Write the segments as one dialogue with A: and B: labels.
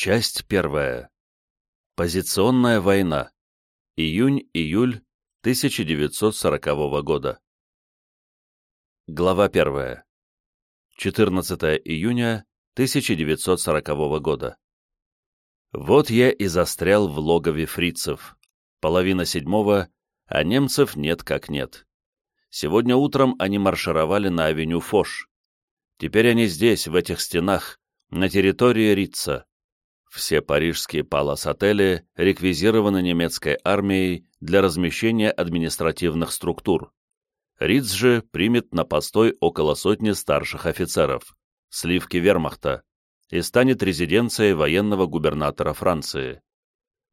A: Часть первая. Позиционная война. Июнь-июль 1940 года. Глава первая. 14 июня 1940 года. Вот я и застрял в логове фрицев. Половина седьмого, а немцев нет как нет. Сегодня утром они маршировали на авеню Фош. Теперь они здесь, в этих стенах, на территории Рица. Все парижские палас-отели реквизированы немецкой армией для размещения административных структур. Риц же примет на постой около сотни старших офицеров, сливки вермахта, и станет резиденцией военного губернатора Франции.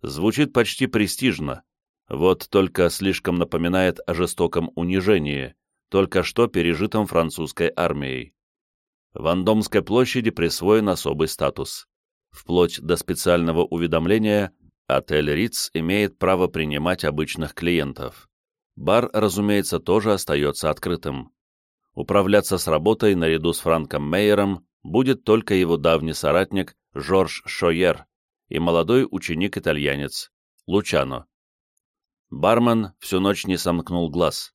A: Звучит почти престижно, вот только слишком напоминает о жестоком унижении, только что пережитом французской армией. Вандомской площади присвоен особый статус. Вплоть до специального уведомления, отель Риц имеет право принимать обычных клиентов. Бар, разумеется, тоже остается открытым. Управляться с работой наряду с Франком Мейером будет только его давний соратник Жорж Шойер и молодой ученик-итальянец Лучано. Бармен всю ночь не сомкнул глаз.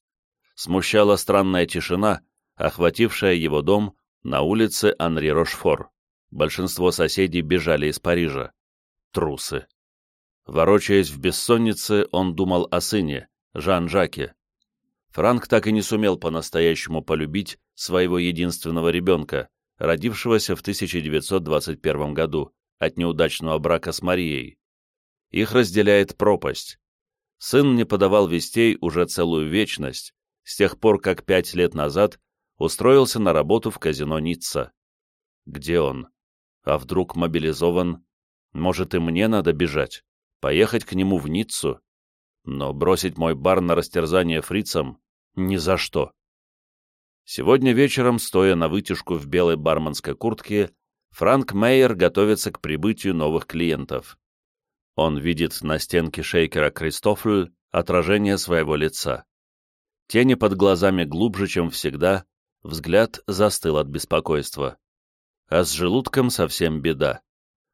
A: Смущала странная тишина, охватившая его дом на улице Анри Рошфор. Большинство соседей бежали из Парижа. Трусы. Ворочаясь в бессоннице, он думал о сыне, Жан-Жаке. Франк так и не сумел по-настоящему полюбить своего единственного ребенка, родившегося в 1921 году от неудачного брака с Марией. Их разделяет пропасть. Сын не подавал вестей уже целую вечность, с тех пор, как пять лет назад устроился на работу в казино Ницца. Где он? А вдруг мобилизован? Может, и мне надо бежать? Поехать к нему в Ниццу? Но бросить мой бар на растерзание фрицам? Ни за что. Сегодня вечером, стоя на вытяжку в белой барменской куртке, Франк Мейер готовится к прибытию новых клиентов. Он видит на стенке шейкера Кристофль отражение своего лица. Тени под глазами глубже, чем всегда, взгляд застыл от беспокойства а с желудком совсем беда.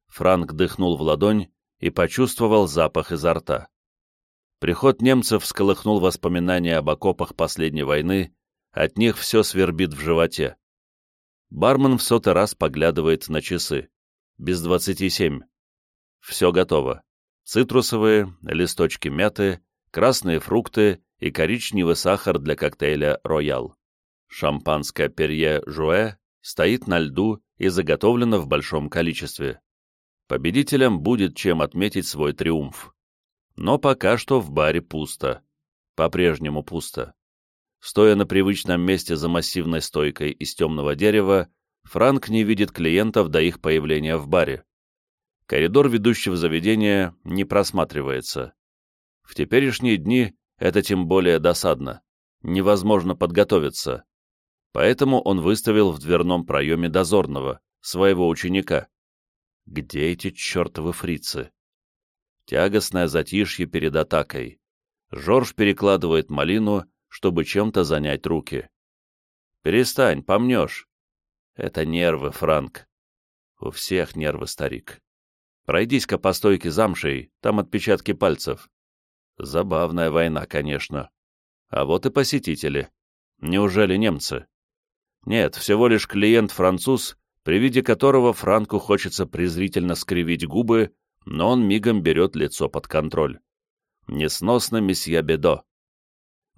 A: Франк дыхнул в ладонь и почувствовал запах изо рта. Приход немцев всколыхнул воспоминания об окопах последней войны, от них все свербит в животе. Бармен в сотый раз поглядывает на часы. Без двадцати семь. Все готово. Цитрусовые, листочки мяты, красные фрукты и коричневый сахар для коктейля «Роял». Шампанское перье «Жуэ» стоит на льду и заготовлено в большом количестве. Победителям будет чем отметить свой триумф. Но пока что в баре пусто. По-прежнему пусто. Стоя на привычном месте за массивной стойкой из темного дерева, Франк не видит клиентов до их появления в баре. Коридор, ведущий в заведение, не просматривается. В теперешние дни это тем более досадно. Невозможно подготовиться поэтому он выставил в дверном проеме дозорного, своего ученика. Где эти чертовы фрицы? Тягостное затишье перед атакой. Жорж перекладывает малину, чтобы чем-то занять руки. «Перестань, помнешь». «Это нервы, Франк». «У всех нервы, старик. Пройдись-ка по стойке замшей, там отпечатки пальцев». Забавная война, конечно. А вот и посетители. Неужели немцы? Нет, всего лишь клиент-француз, при виде которого Франку хочется презрительно скривить губы, но он мигом берет лицо под контроль. Несносно месье Бедо.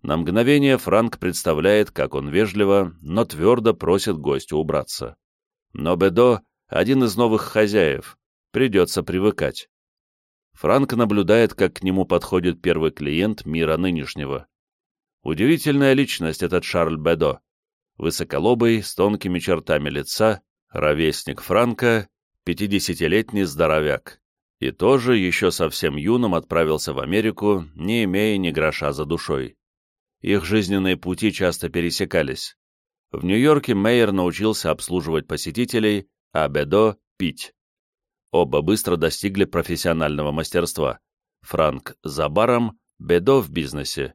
A: На мгновение Франк представляет, как он вежливо, но твердо просит гостю убраться. Но Бедо — один из новых хозяев, придется привыкать. Франк наблюдает, как к нему подходит первый клиент мира нынешнего. Удивительная личность этот Шарль Бедо высоколобый, с тонкими чертами лица, ровесник Франка, пятидесятилетний здоровяк. И тоже еще совсем юным отправился в Америку, не имея ни гроша за душой. Их жизненные пути часто пересекались. В Нью-Йорке Мейер научился обслуживать посетителей, а Бедо — пить. Оба быстро достигли профессионального мастерства. Франк за баром, Бедо в бизнесе.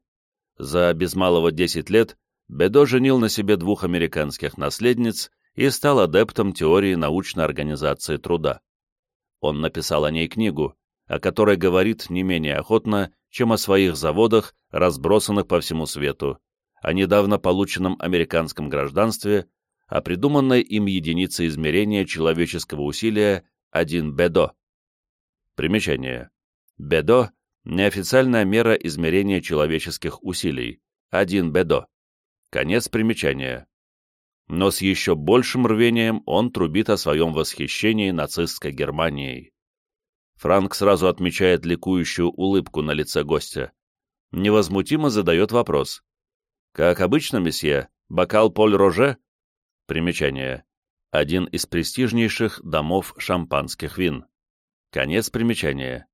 A: За без малого 10 лет Бедо женил на себе двух американских наследниц и стал адептом теории научной организации труда. Он написал о ней книгу, о которой говорит не менее охотно, чем о своих заводах, разбросанных по всему свету, о недавно полученном американском гражданстве, о придуманной им единице измерения человеческого усилия 1 бедо. Примечание. Бедо – неофициальная мера измерения человеческих усилий, 1 бедо. Конец примечания. Но с еще большим рвением он трубит о своем восхищении нацистской Германией. Франк сразу отмечает ликующую улыбку на лице гостя. Невозмутимо задает вопрос. «Как обычно, месье, бокал Поль Роже?» Примечание. Один из престижнейших домов шампанских вин. Конец примечания.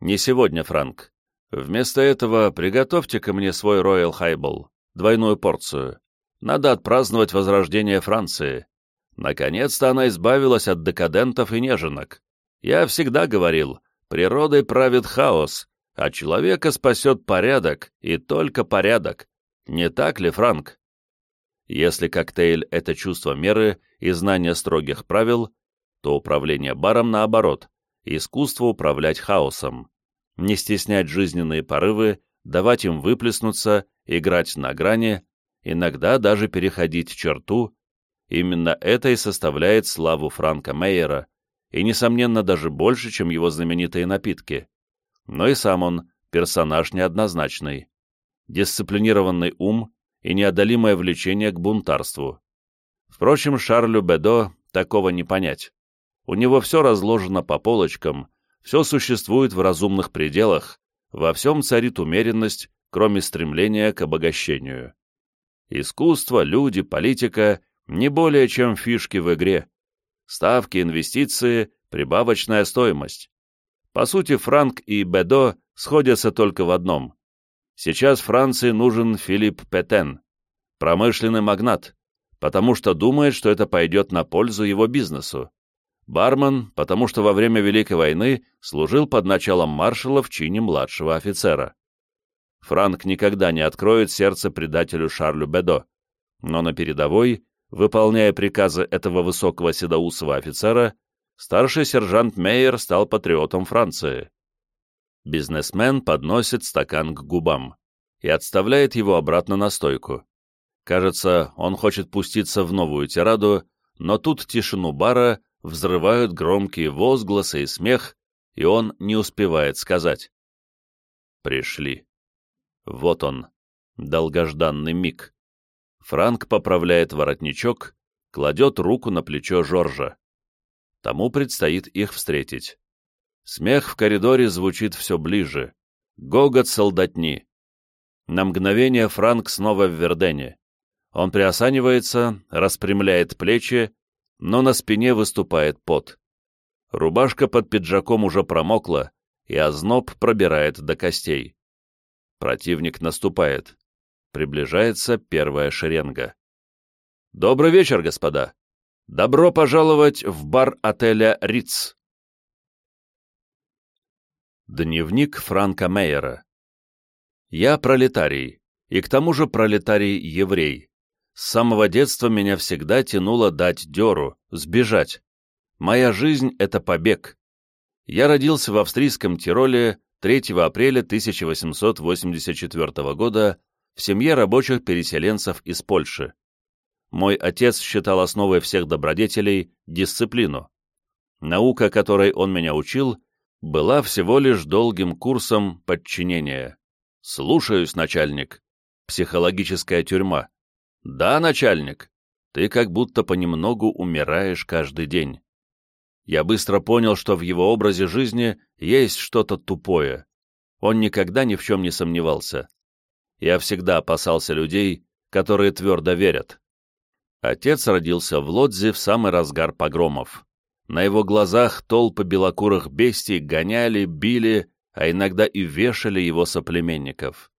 A: «Не сегодня, Франк. Вместо этого приготовьте-ка мне свой Royal Highball, двойную порцию. Надо отпраздновать возрождение Франции. Наконец-то она избавилась от декадентов и неженок. Я всегда говорил, природой правит хаос, а человека спасет порядок, и только порядок. Не так ли, Франк? Если коктейль — это чувство меры и знание строгих правил, то управление баром наоборот, искусство управлять хаосом. Не стеснять жизненные порывы, давать им выплеснуться, играть на грани, иногда даже переходить черту, именно это и составляет славу Франка Мейера, и, несомненно, даже больше, чем его знаменитые напитки. Но и сам он персонаж неоднозначный. Дисциплинированный ум и неодолимое влечение к бунтарству. Впрочем, Шарлю Бедо такого не понять. У него все разложено по полочкам, все существует в разумных пределах, во всем царит умеренность, кроме стремления к обогащению. Искусство, люди, политика — не более чем фишки в игре. Ставки, инвестиции, прибавочная стоимость. По сути, Франк и Бедо сходятся только в одном. Сейчас Франции нужен Филипп Петен, промышленный магнат, потому что думает, что это пойдет на пользу его бизнесу. Бармен, потому что во время Великой войны служил под началом маршала в чине младшего офицера. Франк никогда не откроет сердце предателю Шарлю Бедо, но на передовой, выполняя приказы этого высокого седоусого офицера, старший сержант Мейер стал патриотом Франции. Бизнесмен подносит стакан к губам и отставляет его обратно на стойку. Кажется, он хочет пуститься в новую тираду, но тут тишину бара взрывают громкие возгласы и смех, и он не успевает сказать. Пришли. Вот он, долгожданный миг. Франк поправляет воротничок, кладет руку на плечо Жоржа. Тому предстоит их встретить. Смех в коридоре звучит все ближе. Гогот солдатни. На мгновение Франк снова в Вердене. Он приосанивается, распрямляет плечи, но на спине выступает пот. Рубашка под пиджаком уже промокла, и озноб пробирает до костей. Противник наступает. Приближается первая шеренга. Добрый вечер, господа. Добро пожаловать в бар отеля Риц. Дневник Франка Мейера. Я пролетарий, и к тому же пролетарий-еврей. С самого детства меня всегда тянуло дать дёру, сбежать. Моя жизнь — это побег. Я родился в австрийском Тироле 3 апреля 1884 года в семье рабочих переселенцев из Польши. Мой отец считал основой всех добродетелей дисциплину. Наука, которой он меня учил, была всего лишь долгим курсом подчинения. «Слушаюсь, начальник». Психологическая тюрьма. «Да, начальник. Ты как будто понемногу умираешь каждый день» я быстро понял, что в его образе жизни есть что-то тупое. Он никогда ни в чем не сомневался. Я всегда опасался людей, которые твердо верят. Отец родился в Лодзе в самый разгар погромов. На его глазах толпы белокурых бестий гоняли, били, а иногда и вешали его соплеменников.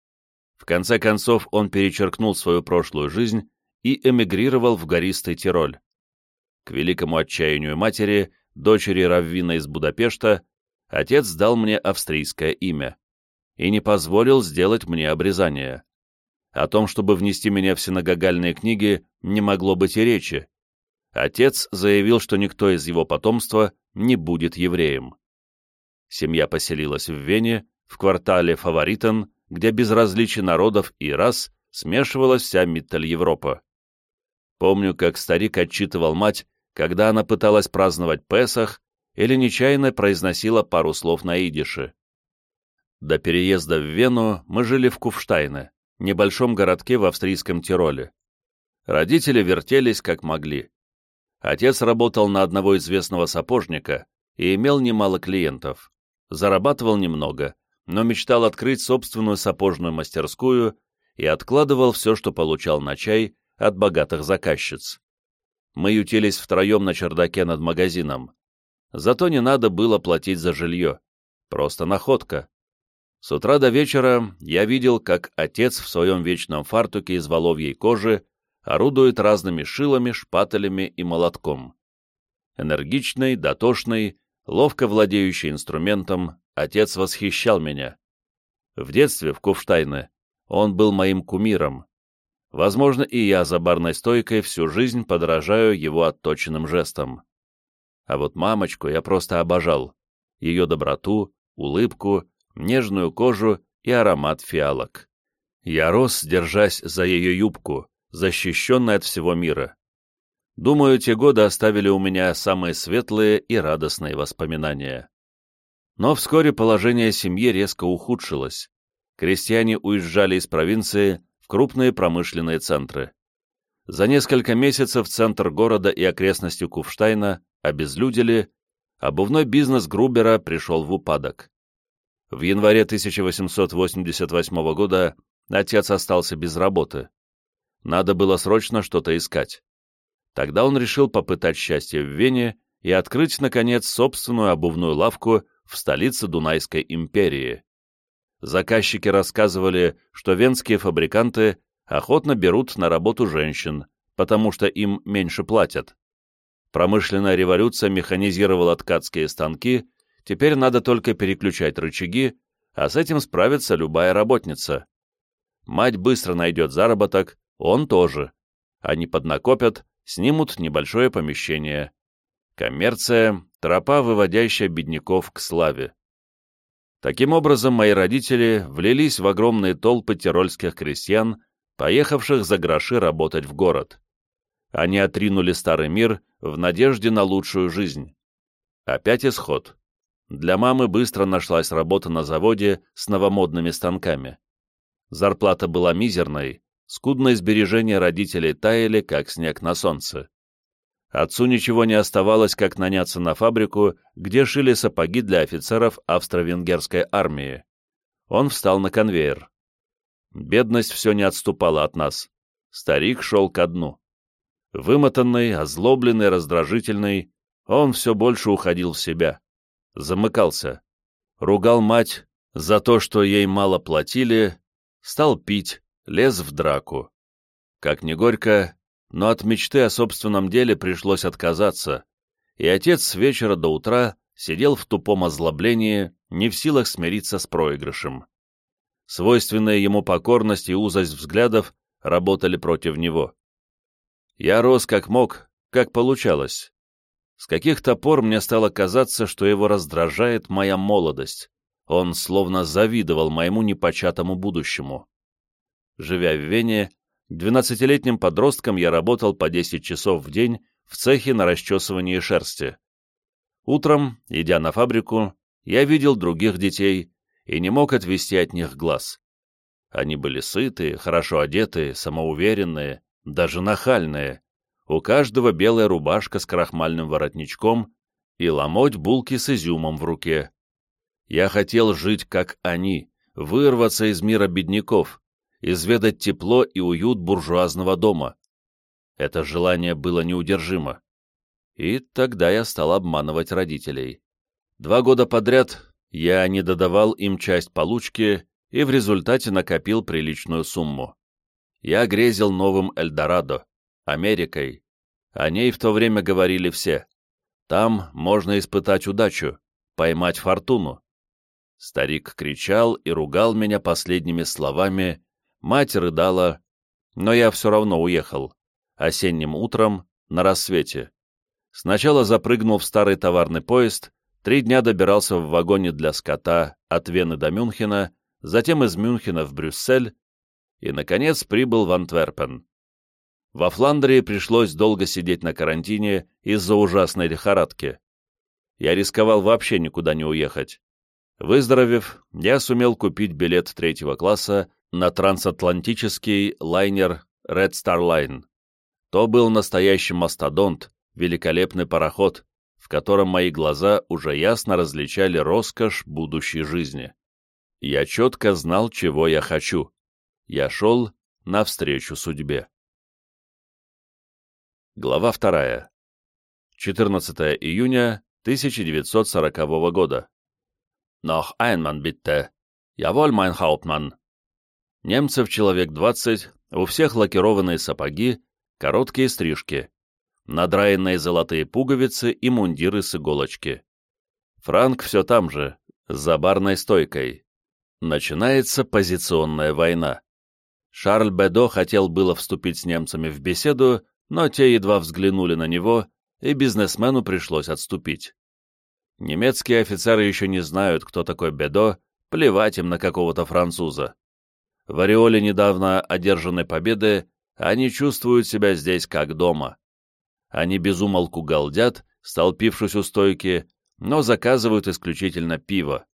A: В конце концов он перечеркнул свою прошлую жизнь и эмигрировал в гористый Тироль. К великому отчаянию матери дочери Раввина из Будапешта, отец дал мне австрийское имя и не позволил сделать мне обрезание. О том, чтобы внести меня в синагогальные книги, не могло быть и речи. Отец заявил, что никто из его потомства не будет евреем. Семья поселилась в Вене, в квартале Фаворитен, где без различий народов и рас смешивалась вся Миттель-Европа. Помню, как старик отчитывал мать, когда она пыталась праздновать Песах или нечаянно произносила пару слов на идише. До переезда в Вену мы жили в Куфштайне, небольшом городке в австрийском Тироле. Родители вертелись как могли. Отец работал на одного известного сапожника и имел немало клиентов. Зарабатывал немного, но мечтал открыть собственную сапожную мастерскую и откладывал все, что получал на чай от богатых заказчиц. Мы ютились втроем на чердаке над магазином. Зато не надо было платить за жилье. Просто находка. С утра до вечера я видел, как отец в своем вечном фартуке из воловьей кожи орудует разными шилами, шпателями и молотком. Энергичный, дотошный, ловко владеющий инструментом, отец восхищал меня. В детстве в Куфштайне он был моим кумиром. Возможно, и я за барной стойкой всю жизнь подражаю его отточенным жестам. А вот мамочку я просто обожал. Ее доброту, улыбку, нежную кожу и аромат фиалок. Я рос, держась за ее юбку, защищенной от всего мира. Думаю, те годы оставили у меня самые светлые и радостные воспоминания. Но вскоре положение семьи резко ухудшилось. Крестьяне уезжали из провинции в крупные промышленные центры. За несколько месяцев центр города и окрестности Куфштайна обезлюдили, обувной бизнес Грубера пришел в упадок. В январе 1888 года отец остался без работы. Надо было срочно что-то искать. Тогда он решил попытать счастье в Вене и открыть, наконец, собственную обувную лавку в столице Дунайской империи. Заказчики рассказывали, что венские фабриканты охотно берут на работу женщин, потому что им меньше платят. Промышленная революция механизировала ткацкие станки, теперь надо только переключать рычаги, а с этим справится любая работница. Мать быстро найдет заработок, он тоже. Они поднакопят, снимут небольшое помещение. Коммерция — тропа, выводящая бедняков к славе. Таким образом, мои родители влились в огромные толпы тирольских крестьян, поехавших за гроши работать в город. Они отринули старый мир в надежде на лучшую жизнь. Опять исход. Для мамы быстро нашлась работа на заводе с новомодными станками. Зарплата была мизерной, скудные сбережения родителей таяли, как снег на солнце. Отцу ничего не оставалось, как наняться на фабрику, где шили сапоги для офицеров австро-венгерской армии. Он встал на конвейер. Бедность все не отступала от нас. Старик шел ко дну. Вымотанный, озлобленный, раздражительный, он все больше уходил в себя. Замыкался. Ругал мать за то, что ей мало платили, стал пить, лез в драку. Как ни горько, но от мечты о собственном деле пришлось отказаться, и отец с вечера до утра сидел в тупом озлоблении, не в силах смириться с проигрышем. Свойственная ему покорность и узость взглядов работали против него. Я рос как мог, как получалось. С каких-то пор мне стало казаться, что его раздражает моя молодость. Он словно завидовал моему непочатому будущему. Живя в Вене, двенадцатилетним подростком я работал по 10 часов в день в цехе на расчесывании шерсти. Утром, идя на фабрику, я видел других детей и не мог отвести от них глаз. Они были сытые, хорошо одетые, самоуверенные, даже нахальные. У каждого белая рубашка с крахмальным воротничком и ломоть булки с изюмом в руке. Я хотел жить, как они, вырваться из мира бедняков, изведать тепло и уют буржуазного дома. Это желание было неудержимо. И тогда я стал обманывать родителей. Два года подряд я не додавал им часть получки и в результате накопил приличную сумму я грезил новым Эльдорадо, Америкой. О ней в то время говорили все. Там можно испытать удачу, поймать фортуну. Старик кричал и ругал меня последними словами, мать рыдала, но я все равно уехал, осенним утром, на рассвете. Сначала запрыгнул в старый товарный поезд, три дня добирался в вагоне для скота от Вены до Мюнхена, затем из Мюнхена в Брюссель и, наконец, прибыл в Антверпен. Во Фландрии пришлось долго сидеть на карантине из-за ужасной лихорадки. Я рисковал вообще никуда не уехать. Выздоровев, я сумел купить билет третьего класса на трансатлантический лайнер Red Star Line. То был настоящий мастодонт, великолепный пароход, в котором мои глаза уже ясно различали роскошь будущей жизни. Я четко знал, чего я хочу. Я шел навстречу судьбе. Глава вторая. 14 июня 1940 года. «Noch einmal bitte. Jawohl, mein Hauptmann». Немцев человек 20, у всех лакированные сапоги, короткие стрижки надраенные золотые пуговицы и мундиры с иголочки. Франк все там же, за барной стойкой. Начинается позиционная война. Шарль Бедо хотел было вступить с немцами в беседу, но те едва взглянули на него, и бизнесмену пришлось отступить. Немецкие офицеры еще не знают, кто такой Бедо, плевать им на какого-то француза. В ореоле недавно одержанной победы они чувствуют себя здесь как дома. Они безумолку галдят, столпившись у стойки, но заказывают исключительно пиво.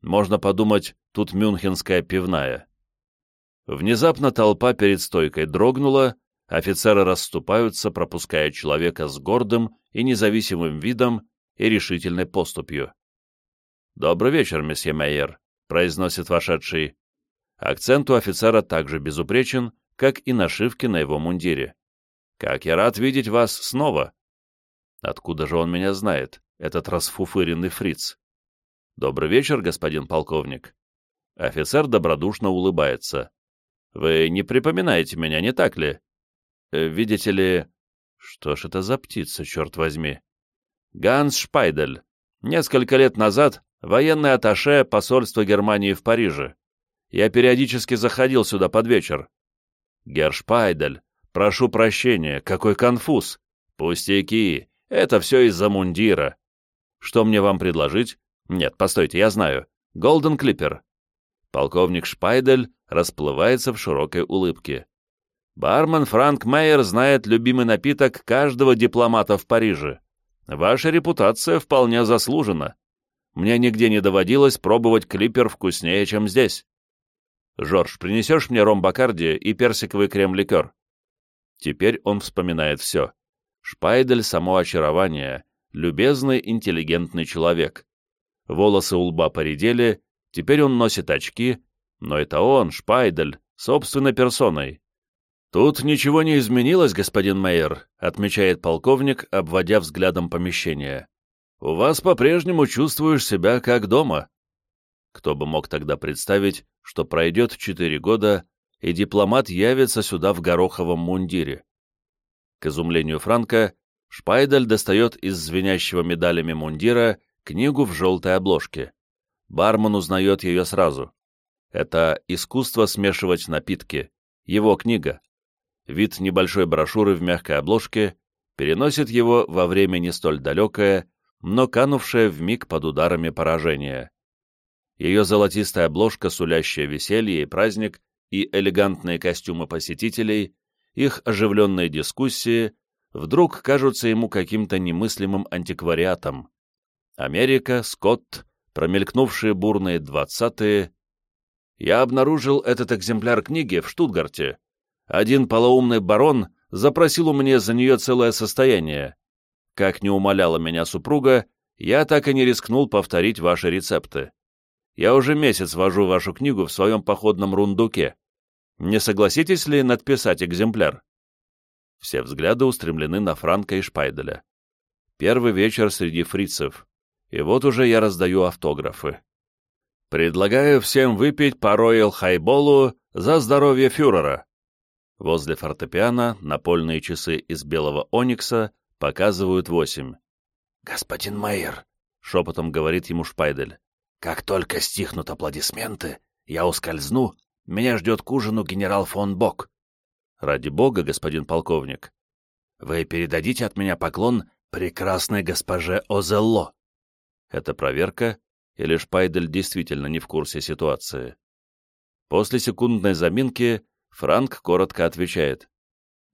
A: Можно подумать, тут мюнхенская пивная. Внезапно толпа перед стойкой дрогнула, офицеры расступаются, пропуская человека с гордым и независимым видом и решительной поступью. «Добрый вечер, месье Мейер», — произносит вошедший. Акцент у офицера также безупречен, как и нашивки на его мундире. Как я рад видеть вас снова!» Откуда же он меня знает, этот расфуфыренный фриц? «Добрый вечер, господин полковник». Офицер добродушно улыбается. «Вы не припоминаете меня, не так ли? Э, видите ли...» «Что ж это за птица, черт возьми?» «Ганс Шпайдель. Несколько лет назад военный атташе посольства Германии в Париже. Я периодически заходил сюда под вечер. Герр Шпайдель, Прошу прощения, какой конфуз. Пустяки, это все из-за мундира. Что мне вам предложить? Нет, постойте, я знаю. Голден Клиппер. Полковник Шпайдель расплывается в широкой улыбке. Бармен Франк Мейер знает любимый напиток каждого дипломата в Париже. Ваша репутация вполне заслужена. Мне нигде не доводилось пробовать клипер вкуснее, чем здесь. Жорж, принесешь мне ром Бакарди и персиковый крем-ликер? Теперь он вспоминает все. Шпайдель — само очарование, любезный, интеллигентный человек. Волосы у лба поредели, теперь он носит очки, но это он, Шпайдель, собственной персоной. «Тут ничего не изменилось, господин Мейер», — отмечает полковник, обводя взглядом помещение. «У вас по-прежнему чувствуешь себя как дома». Кто бы мог тогда представить, что пройдет четыре года, и дипломат явится сюда в гороховом мундире. К изумлению Франка, Шпайдаль достает из звенящего медалями мундира книгу в желтой обложке. Бармен узнает ее сразу. Это «Искусство смешивать напитки», его книга. Вид небольшой брошюры в мягкой обложке переносит его во время не столь далекое, но канувшее в миг под ударами поражения. Ее золотистая обложка, сулящая веселье и праздник, и элегантные костюмы посетителей, их оживленные дискуссии вдруг кажутся ему каким-то немыслимым антиквариатом. Америка, Скотт, промелькнувшие бурные двадцатые. Я обнаружил этот экземпляр книги в Штутгарте. Один полоумный барон запросил у меня за нее целое состояние. Как не умоляла меня супруга, я так и не рискнул повторить ваши рецепты. Я уже месяц вожу вашу книгу в своем походном рундуке. Не согласитесь ли надписать экземпляр?» Все взгляды устремлены на Франка и Шпайделя. Первый вечер среди фрицев, и вот уже я раздаю автографы. «Предлагаю всем выпить по Роял Хайболу за здоровье фюрера». Возле фортепиано напольные часы из белого оникса показывают восемь. «Господин Майер», — шепотом говорит ему Шпайдель, как только стихнут аплодисменты, я ускользну, меня ждет к ужину генерал фон Бок. Ради бога, господин полковник. Вы передадите от меня поклон прекрасной госпоже Озелло. Это проверка, или Шпайдель действительно не в курсе ситуации? После секундной заминки Франк коротко отвечает.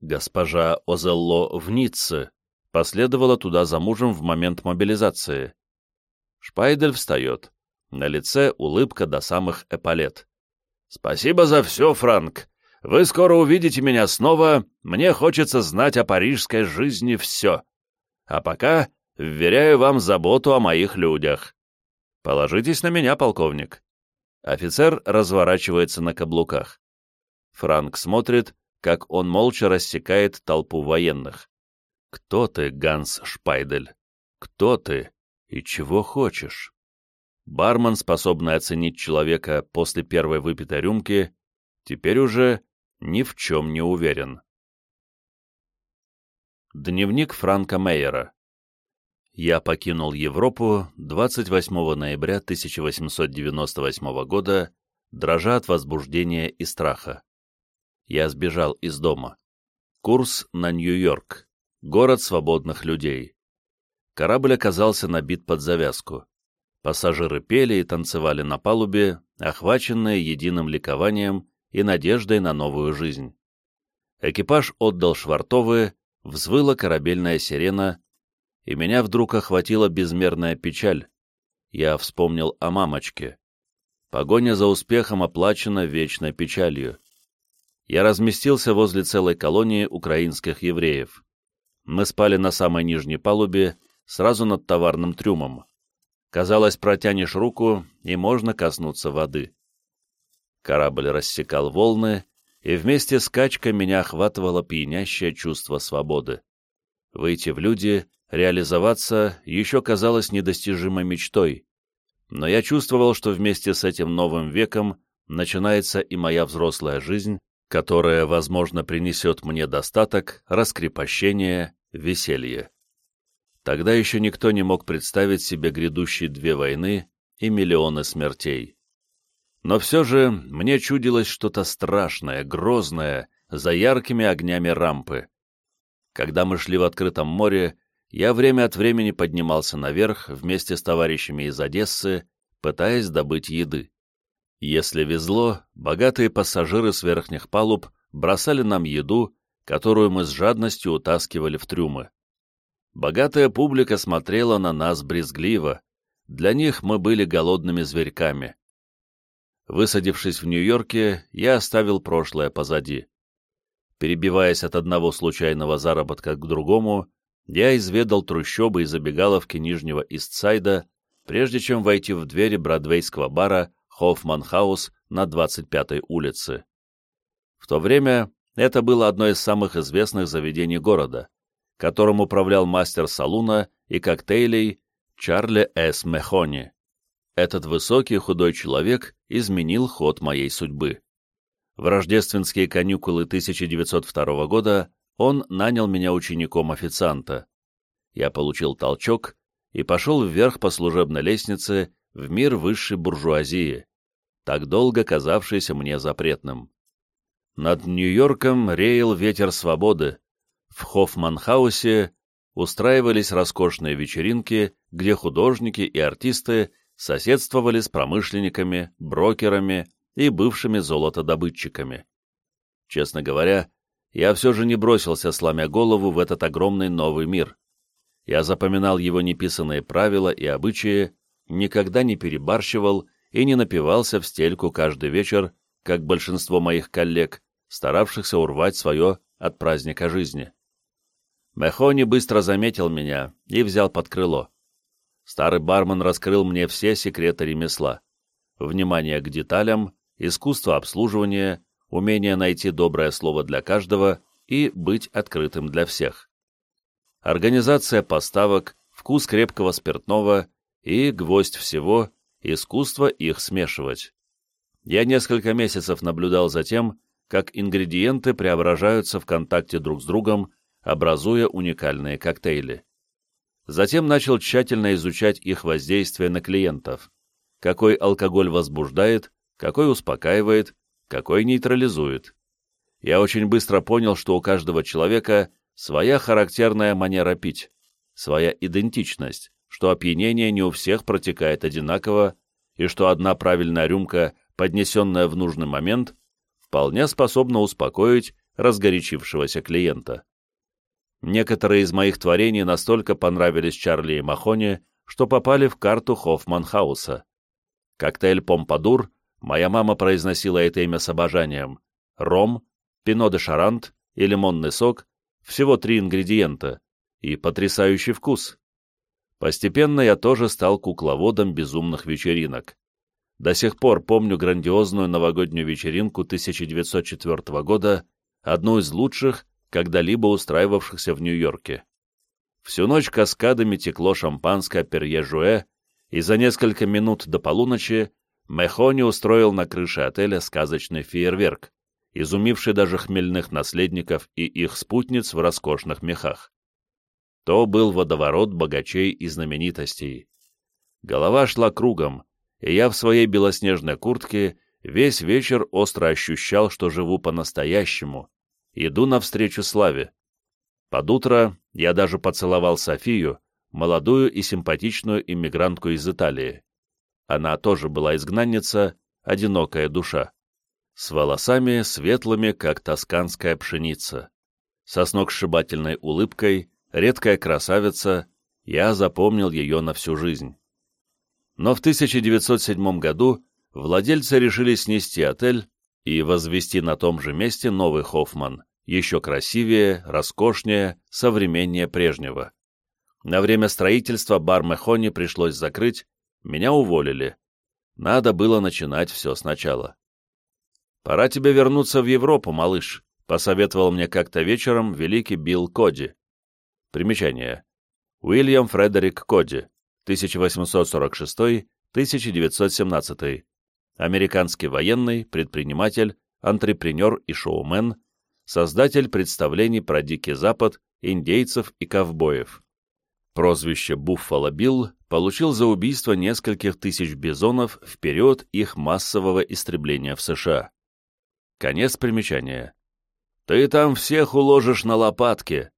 A: Госпожа Озелло в Ницце последовала туда за мужем в момент мобилизации. Шпайдель встает. На лице улыбка до самых эполет. «Спасибо за все, Франк. Вы скоро увидите меня снова. Мне хочется знать о парижской жизни все. А пока вверяю вам заботу о моих людях. Положитесь на меня, полковник». Офицер разворачивается на каблуках. Франк смотрит, как он молча рассекает толпу военных. «Кто ты, Ганс Шпайдель? Кто ты и чего хочешь?» Бармен, способный оценить человека после первой выпитой рюмки, теперь уже ни в чем не уверен. Дневник Франка Мейера Я покинул Европу 28 ноября 1898 года, дрожа от возбуждения и страха. Я сбежал из дома. Курс на Нью-Йорк. Город свободных людей. Корабль оказался набит под завязку. Пассажиры пели и танцевали на палубе, охваченные единым ликованием и надеждой на новую жизнь. Экипаж отдал швартовы, взвыла корабельная сирена, и меня вдруг охватила безмерная печаль. Я вспомнил о мамочке. Погоня за успехом оплачена вечной печалью я разместился возле целой колонии украинских евреев. Мы спали на самой нижней палубе, сразу над товарным трюмом. Казалось, протянешь руку, и можно коснуться воды. Корабль рассекал волны, и вместе с качкой меня охватывало пьянящее чувство свободы. Выйти в люди, реализоваться еще казалось недостижимой мечтой. Но я чувствовал, что вместе с этим новым веком начинается и моя взрослая жизнь, которое, возможно, принесет мне достаток, раскрепощение, веселье. Тогда еще никто не мог представить себе грядущие две войны и миллионы смертей. Но все же мне чудилось что-то страшное, грозное, за яркими огнями рампы. Когда мы шли в открытом море, я время от времени поднимался наверх вместе с товарищами из Одессы, пытаясь добыть еды. Если везло, богатые пассажиры с верхних палуб бросали нам еду, которую мы с жадностью утаскивали в трюмы. Богатая публика смотрела на нас брезгливо, для них мы были голодными зверьками. Высадившись в Нью-Йорке, я оставил прошлое позади. Перебиваясь от одного случайного заработка к другому, я изведал трущобы и забегаловки Нижнего Истсайда, прежде чем войти в двери бродвейского бара Хоффманхаус на 25-й улице. В то время это было одно из самых известных заведений города, которым управлял мастер салуна и коктейлей Чарли С. Мехони. Этот высокий худой человек изменил ход моей судьбы. В рождественские каникулы 1902 года он нанял меня учеником официанта. Я получил толчок и пошел вверх по служебной лестнице в мир высшей буржуазии, так долго казавшийся мне запретным. Над Нью-Йорком реял ветер свободы. В Хоффманхаусе устраивались роскошные вечеринки, где художники и артисты соседствовали с промышленниками, брокерами и бывшими золотодобытчиками. Честно говоря, я все же не бросился, сломя голову, в этот огромный новый мир. Я запоминал его неписанные правила и обычаи, никогда не перебарщивал и не напивался в стельку каждый вечер, как большинство моих коллег, старавшихся урвать свое от праздника жизни. Мехони быстро заметил меня и взял под крыло. Старый бармен раскрыл мне все секреты ремесла. Внимание к деталям, искусство обслуживания, умение найти доброе слово для каждого и быть открытым для всех. Организация поставок, вкус крепкого спиртного и, гвоздь всего, искусство их смешивать. Я несколько месяцев наблюдал за тем, как ингредиенты преображаются в контакте друг с другом, образуя уникальные коктейли. Затем начал тщательно изучать их воздействие на клиентов. Какой алкоголь возбуждает, какой успокаивает, какой нейтрализует. Я очень быстро понял, что у каждого человека своя характерная манера пить. своя идентичность, что опьянение не у всех протекает одинаково, и что одна правильная рюмка, поднесенная в нужный момент, вполне способна успокоить разгорячившегося клиента. Некоторые из моих творений настолько понравились Чарли и Махони, что попали в карту Хоффманхауса. Коктейль «Помпадур» моя мама произносила это имя с обожанием. Ром, пино де шарант и лимонный сок — всего три ингредиента, и потрясающий вкус. Постепенно я тоже стал кукловодом безумных вечеринок. До сих пор помню грандиозную новогоднюю вечеринку 1904 года, одну из лучших, когда-либо устраивавшихся в Нью-Йорке. Всю ночь каскадами текло шампанское перье-жуэ, и за несколько минут до полуночи Мехони устроил на крыше отеля сказочный фейерверк, изумивший даже хмельных наследников и их спутниц в роскошных мехах. То был водоворот богачей и знаменитостей. Голова шла кругом, и я в своей белоснежной куртке весь вечер остро ощущал, что живу по-настоящему, иду навстречу славе. Под утро я даже поцеловал Софию, молодую и симпатичную иммигрантку из Италии. Она тоже была изгнанница, одинокая душа, с волосами светлыми, как тосканская пшеница, со сногсшибательной улыбкой, редкая красавица, я запомнил ее на всю жизнь. Но в 1907 году владельцы решили снести отель и возвести на том же месте новый Хоффман, еще красивее, роскошнее, современнее прежнего. На время строительства бар Мехони пришлось закрыть, меня уволили. Надо было начинать все сначала. «Пора тебе вернуться в Европу, малыш», — посоветовал мне как-то вечером великий Билл Коди. Примечание. Уильям Фредерик Коди, 1846-1917. Американский военный, предприниматель, антрепренер и шоумен, создатель представлений про Дикий Запад, индейцев и ковбоев. Прозвище «Буффало Билл» получил за убийство нескольких тысяч бизонов в период их массового истребления в США. Конец примечания. «Ты там всех уложишь на лопатки!»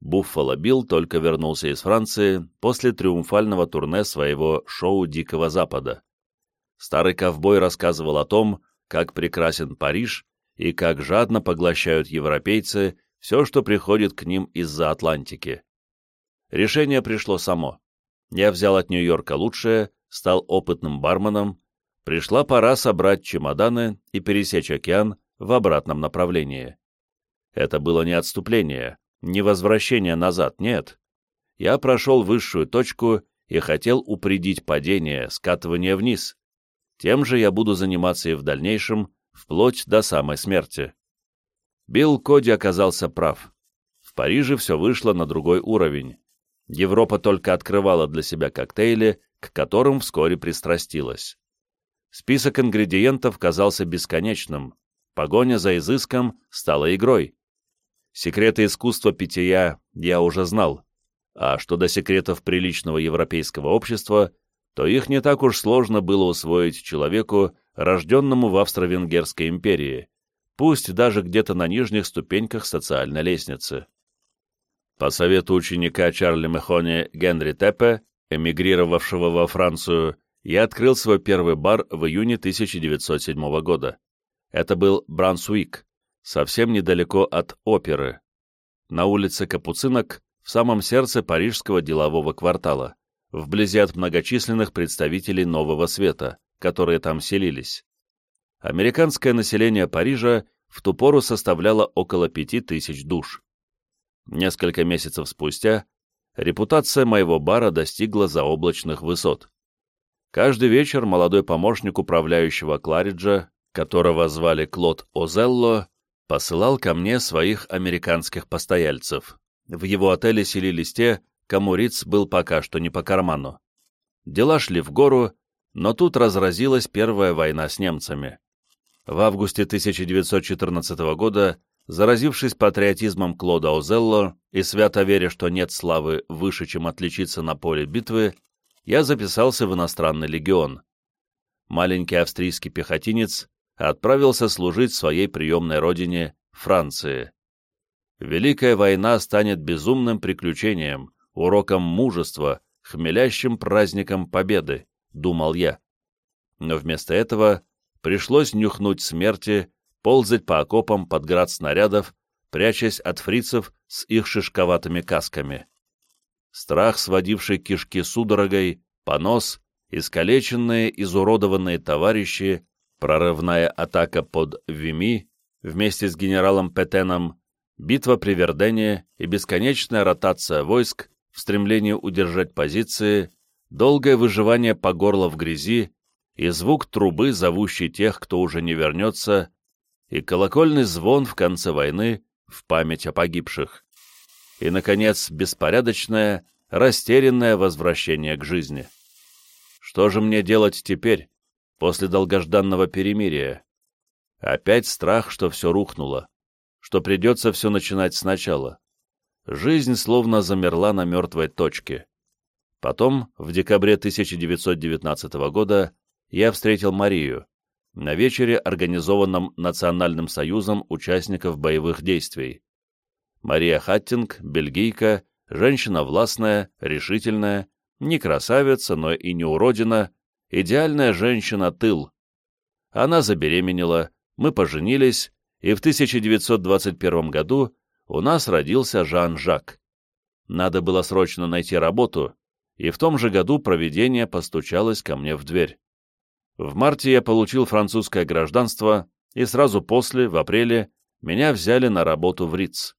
A: Буффало Билл только вернулся из Франции после триумфального турне своего шоу «Дикого Запада». Старый ковбой рассказывал о том, как прекрасен Париж и как жадно поглощают европейцы все, что приходит к ним из-за Атлантики. Решение пришло само. Я взял от Нью-Йорка лучшее, стал опытным барменом, пришла пора собрать чемоданы и пересечь океан в обратном направлении. Это было не отступление, не возвращение назад, нет. Я прошел высшую точку и хотел упредить падение, скатывание вниз. Тем же я буду заниматься и в дальнейшем, вплоть до самой смерти. Билл Коди оказался прав. В Париже все вышло на другой уровень. Европа только открывала для себя коктейли, к которым вскоре пристрастилась. Список ингредиентов казался бесконечным, погоня за изыском стала игрой. Секреты искусства питья я уже знал, а что до секретов приличного европейского общества, то их не так уж сложно было усвоить человеку, рожденному в Австро-Венгерской империи, пусть даже где-то на нижних ступеньках социальной лестницы. По совету ученика Чарли Мехони Генри Теппе, эмигрировавшего во Францию, я открыл свой первый бар в июне 1907 года. Это был Брансуик, совсем недалеко от оперы, на улице Капуцинок, в самом сердце парижского делового квартала, вблизи от многочисленных представителей нового света, которые там селились. Американское население Парижа в ту пору составляло около пяти тысяч душ. Несколько месяцев спустя репутация моего бара достигла заоблачных высот. Каждый вечер молодой помощник управляющего Клариджа, которого звали Клод Озелло, посылал ко мне своих американских постояльцев. В его отеле селились те, кому Риц был пока что не по карману. Дела шли в гору, но тут разразилась Первая война с немцами. В августе 1914 года, заразившись патриотизмом Клода Озелло и свято веря, что нет славы выше, чем отличиться на поле битвы, я записался в иностранный легион. Маленький австрийский пехотинец отправился служить своей приемной родине, Франции. Великая война станет безумным приключением, уроком мужества, хмелящим праздником победы, думал я. Но вместо этого пришлось нюхнуть смерти, ползать по окопам под град снарядов, прячась от фрицев с их шишковатыми касками. Страх, сводивший кишки судорогой, понос, искалеченные, изуродованные товарищи, прорывная атака под Вими вместе с генералом Петеном, битва при Вердене и бесконечная ротация войск в стремлении удержать позиции, долгое выживание по горло в грязи и звук трубы, зовущий тех, кто уже не вернется, и колокольный звон в конце войны в память о погибших. И, наконец, беспорядочное, растерянное возвращение к жизни. Что же мне делать теперь, после долгожданного перемирия? Опять страх, что все рухнуло, что придется все начинать сначала. Жизнь словно замерла на мертвой точке. Потом, в декабре 1919 года, я встретил Марию на вечере, организованном Национальным союзом участников боевых действий. Мария Хаттинг, бельгийка, женщина властная, решительная, не красавица, но и не уродина, идеальная женщина-тыл. Она забеременела, мы поженились, и в 1921 году у нас родился Жан-Жак. Надо было срочно найти работу, и в том же году проведение постучалось ко мне в дверь. В марте я получил французское гражданство, и сразу после, в апреле, меня взяли на работу в РИЦ.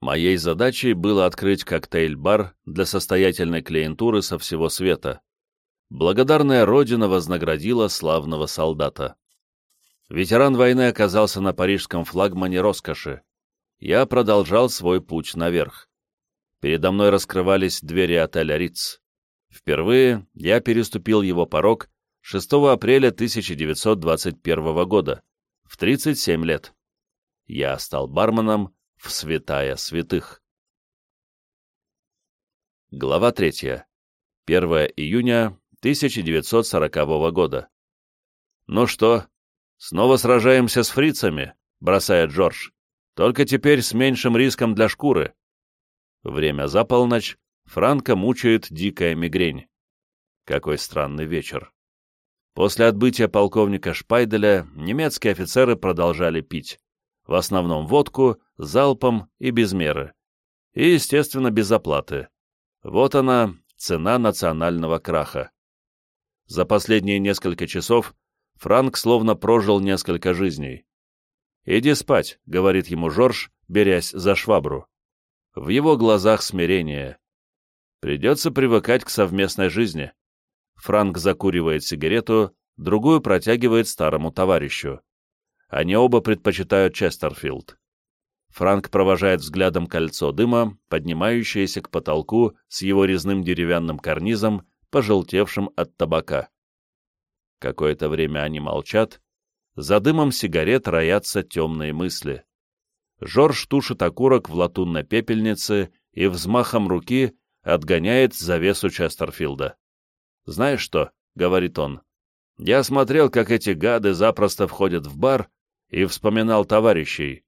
A: Моей задачей было открыть коктейль-бар для состоятельной клиентуры со всего света. Благодарная Родина вознаградила славного солдата. Ветеран войны оказался на парижском флагмане роскоши. Я продолжал свой путь наверх. Передо мной раскрывались двери отеля «Риц». Впервые я переступил его порог 6 апреля 1921 года, в 37 лет. Я стал барменом в святая святых. Глава 3. 1 июня 1940 года. «Ну что, снова сражаемся с фрицами?» — бросает Джордж. «Только теперь с меньшим риском для шкуры». Время за полночь, Франка мучает дикая мигрень. Какой странный вечер. После отбытия полковника Шпайделя немецкие офицеры продолжали пить. В основном водку, залпом и без меры. И, естественно, без оплаты. Вот она, цена национального краха. За последние несколько часов Франк словно прожил несколько жизней. «Иди спать», — говорит ему Жорж, берясь за швабру. В его глазах смирение. Придется привыкать к совместной жизни. Франк закуривает сигарету, другую протягивает старому товарищу. Они оба предпочитают Честерфилд. Франк провожает взглядом кольцо дыма, поднимающееся к потолку с его резным деревянным карнизом, пожелтевшим от табака. Какое-то время они молчат, за дымом сигарет роятся темные мысли. Жорж тушит окурок в латунной пепельнице и взмахом руки отгоняет завесу Честерфилда. «Знаешь что?» — говорит он. «Я смотрел, как эти гады запросто входят в бар, и вспоминал товарищей,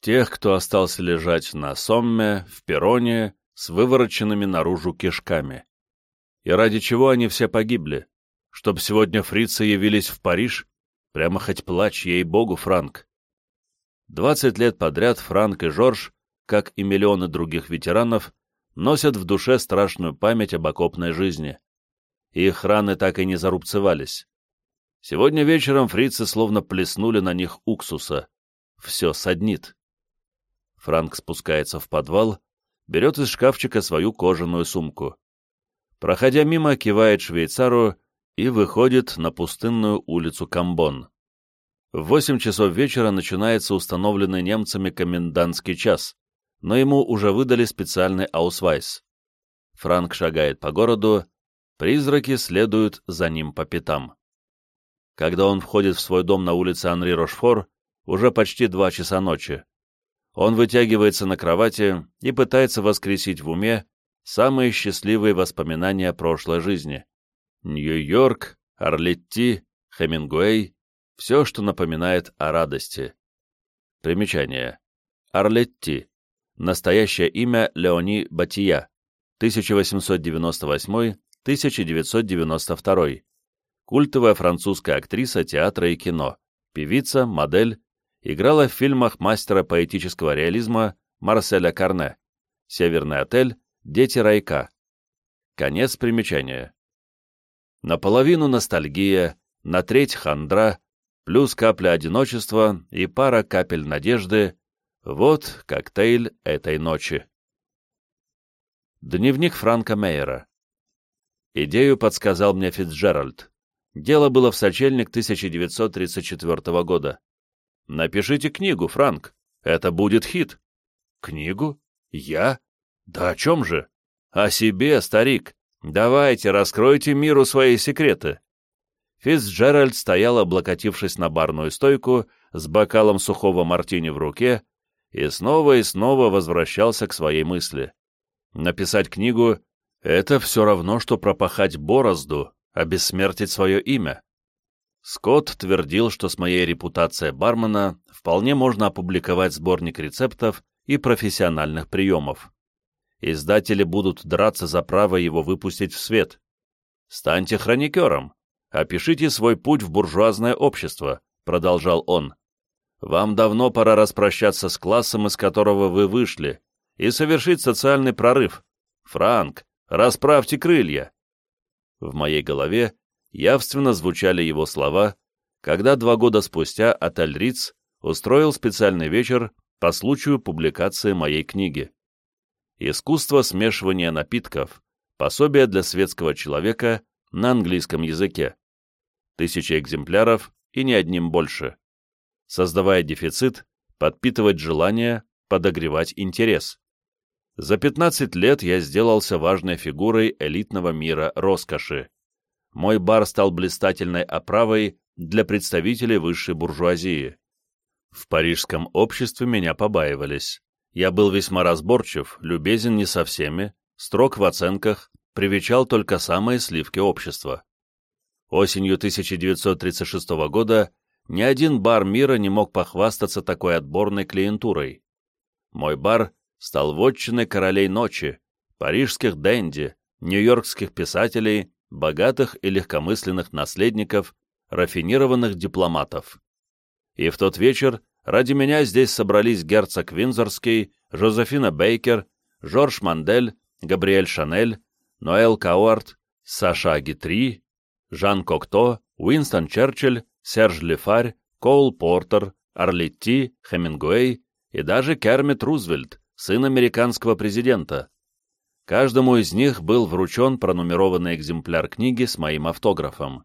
A: тех, кто остался лежать на сомме, в перроне, с вывороченными наружу кишками. И ради чего они все погибли? Чтоб сегодня фрицы явились в Париж? Прямо хоть плачь, ей-богу, Франк. Двадцать лет подряд Франк и Жорж, как и миллионы других ветеранов, носят в душе страшную память об окопной жизни. Их раны так и не зарубцевались. Сегодня вечером фрицы словно плеснули на них уксуса. Все саднит. Франк спускается в подвал, берет из шкафчика свою кожаную сумку. Проходя мимо, кивает швейцару и выходит на пустынную улицу Камбон. В восемь часов вечера начинается установленный немцами комендантский час, но ему уже выдали специальный аусвайс. Франк шагает по городу, призраки следуют за ним по пятам. Когда он входит в свой дом на улице Анри Рошфор, уже почти два часа ночи. Он вытягивается на кровати и пытается воскресить в уме самые счастливые воспоминания прошлой жизни. Нью-Йорк, Орлетти, Хемингуэй — все, что напоминает о радости. Примечание. Орлетти Настоящее имя Леони Батия, 1898-1992, культовая французская актриса театра и кино, певица, модель, играла в фильмах мастера поэтического реализма Марселя Карне, «Северный отель», «Дети райка». Конец примечания. Наполовину ностальгия, на треть хандра, плюс капля одиночества и пара капель надежды — вот коктейль этой ночи. Дневник Франка Мейера. Идею подсказал мне Фицджеральд. Дело было в сочельник 1934 года. «Напишите книгу, Франк. Это будет хит». «Книгу? Я? Да о чем же?» «О себе, старик. Давайте, раскройте миру свои секреты». Фицджеральд стоял, облокотившись на барную стойку, с бокалом сухого мартини в руке, и снова и снова возвращался к своей мысли. Написать книгу — это все равно, что пропахать борозду, обессмертить свое имя. Скотт твердил, что с моей репутацией бармена вполне можно опубликовать сборник рецептов и профессиональных приемов. Издатели будут драться за право его выпустить в свет. Станьте хроникером, опишите свой путь в буржуазное общество, продолжал он. Вам давно пора распрощаться с классом, из которого вы вышли, и совершить социальный прорыв. Франк, расправьте крылья. В моей голове явственно звучали его слова, когда два года спустя отель устроил специальный вечер по случаю публикации моей книги. «Искусство смешивания напитков. Пособие для светского человека на английском языке». Тысячи экземпляров и ни одним больше. Создавая дефицит, подпитывать желание, подогревать интерес. За 15 лет я сделался важной фигурой элитного мира роскоши. Мой бар стал блистательной оправой для представителей высшей буржуазии. В парижском обществе меня побаивались. Я был весьма разборчив, любезен не со всеми, строг в оценках, привечал только самые сливки общества. Осенью 1936 года ни один бар мира не мог похвастаться такой отборной клиентурой. Мой бар стал вотчиной королей ночи, парижских денди, нью-йоркских писателей, богатых и легкомысленных наследников, рафинированных дипломатов. И в тот вечер ради меня здесь собрались герцог Винзорский, Жозефина Бейкер, Жорж Мандель, Габриэль Шанель, Ноэл Кауард, Саша Гитри, Жан Кокто, Уинстон Черчилль, Серж Лифарь, Коул Портер, Арлетти, Хемингуэй и даже Кермит Рузвельт, сын американского президента. Каждому из них был вручен пронумерованный экземпляр книги с моим автографом.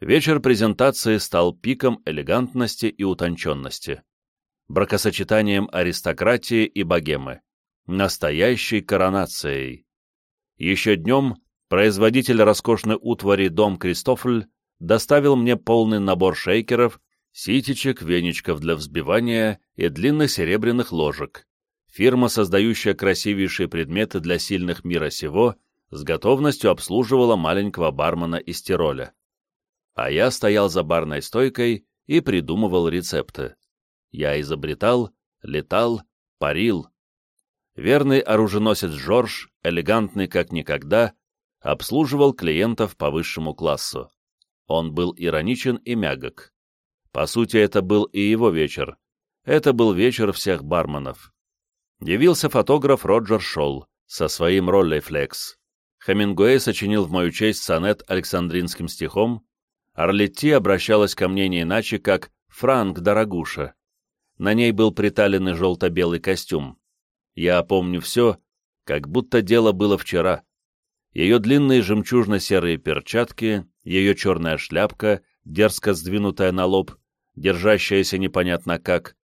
A: Вечер презентации стал пиком элегантности и утонченности, бракосочетанием аристократии и богемы, настоящей коронацией. Еще днем производитель роскошной утвари Дом Кристофль доставил мне полный набор шейкеров, ситечек, веничков для взбивания и длинных серебряных ложек, Фирма, создающая красивейшие предметы для сильных мира сего, с готовностью обслуживала маленького бармена из Тироля. А я стоял за барной стойкой и придумывал рецепты. Я изобретал, летал, парил. Верный оруженосец Жорж, элегантный как никогда, обслуживал клиентов по высшему классу. Он был ироничен и мягок. По сути, это был и его вечер. Это был вечер всех барменов явился фотограф Роджер Шолл со своим роллейфлекс. Хемингуэй сочинил в мою честь сонет Александринским стихом, Орлетти обращалась ко мне не иначе, как «Франк, дорогуша». На ней был приталенный желто-белый костюм. Я помню все, как будто дело было вчера. Ее длинные жемчужно-серые перчатки, ее черная шляпка, дерзко сдвинутая на лоб, держащаяся непонятно как,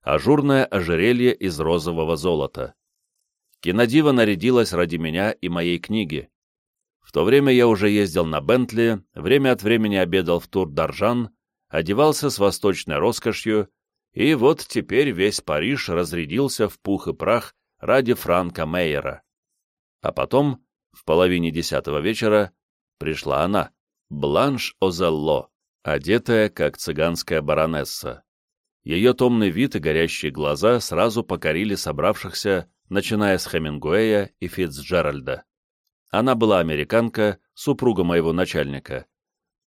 A: ажурное ожерелье из розового золота. Кинодива нарядилась ради меня и моей книги. В то время я уже ездил на Бентли, время от времени обедал в Тур-Даржан, одевался с восточной роскошью, и вот теперь весь Париж разрядился в пух и прах ради Франка Мейера. А потом, в половине десятого вечера, пришла она, Бланш Озелло, одетая как цыганская баронесса. Ее томный вид и горящие глаза сразу покорили собравшихся начиная с Хемингуэя и Фитцджеральда. Она была американка, супруга моего начальника.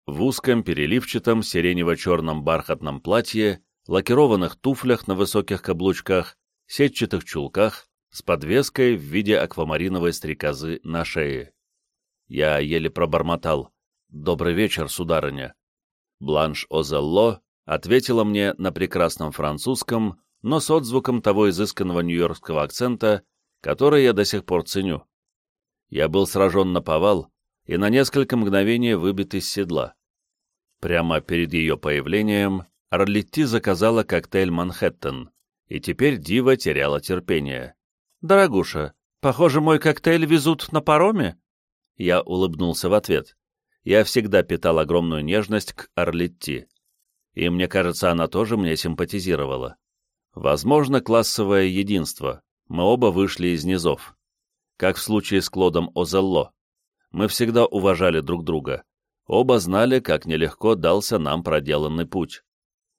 A: В узком переливчатом сиренево-черном бархатном платье, лакированных туфлях на высоких каблучках, сетчатых чулках, с подвеской в виде аквамариновой стрекозы на шее. Я еле пробормотал. «Добрый вечер, сударыня». Бланш Озелло ответила мне на прекрасном французском, но с отзвуком того изысканного нью-йоркского акцента, который я до сих пор ценю. Я был сражен на повал и на несколько мгновений выбит из седла. Прямо перед ее появлением Орлетти заказала коктейль «Манхэттен», и теперь Дива теряла терпение. «Дорогуша, похоже, мой коктейль везут на пароме?» Я улыбнулся в ответ. Я всегда питал огромную нежность к Орлетти. И мне кажется, она тоже мне симпатизировала. Возможно, классовое единство. Мы оба вышли из низов. Как в случае с Клодом Озелло. Мы всегда уважали друг друга. Оба знали, как нелегко дался нам проделанный путь.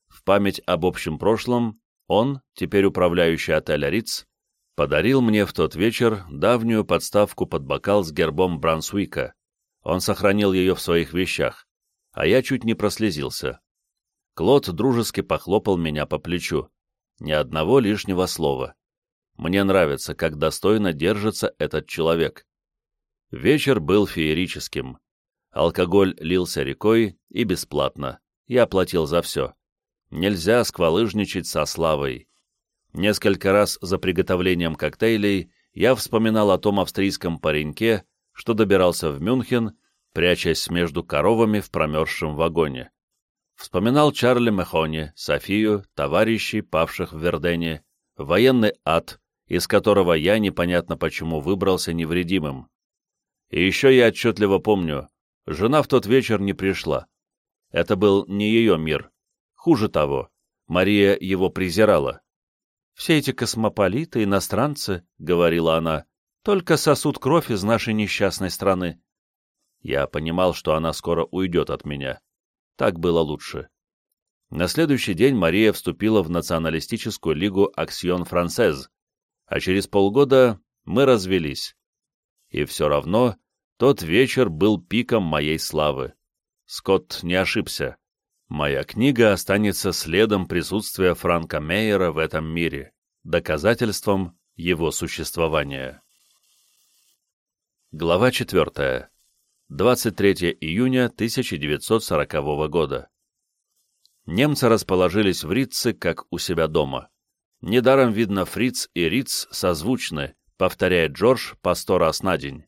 A: В память об общем прошлом он, теперь управляющий отеля Риц, подарил мне в тот вечер давнюю подставку под бокал с гербом Брансуика. Он сохранил ее в своих вещах, а я чуть не прослезился. Клод дружески похлопал меня по плечу. Ни одного лишнего слова. Мне нравится, как достойно держится этот человек. Вечер был феерическим. Алкоголь лился рекой и бесплатно. Я платил за все. Нельзя сквалыжничать со славой. Несколько раз за приготовлением коктейлей я вспоминал о том австрийском пареньке, что добирался в Мюнхен, прячась между коровами в промерзшем вагоне. Вспоминал Чарли Мехони, Софию, товарищей, павших в Вердене, военный ад, из которого я непонятно почему выбрался невредимым. И еще я отчетливо помню, жена в тот вечер не пришла. Это был не ее мир. Хуже того, Мария его презирала. «Все эти космополиты, иностранцы, — говорила она, — только сосут кровь из нашей несчастной страны». Я понимал, что она скоро уйдет от меня. Так было лучше. На следующий день Мария вступила в националистическую лигу «Аксион Францез», а через полгода мы развелись. И все равно тот вечер был пиком моей славы. Скотт не ошибся. Моя книга останется следом присутствия Франка Мейера в этом мире, доказательством его существования. Глава 4. 23 июня 1940 года. Немцы расположились в Ритце, как у себя дома. Недаром видно, Фриц и Риц созвучны, повторяет Джордж по сто раз на день.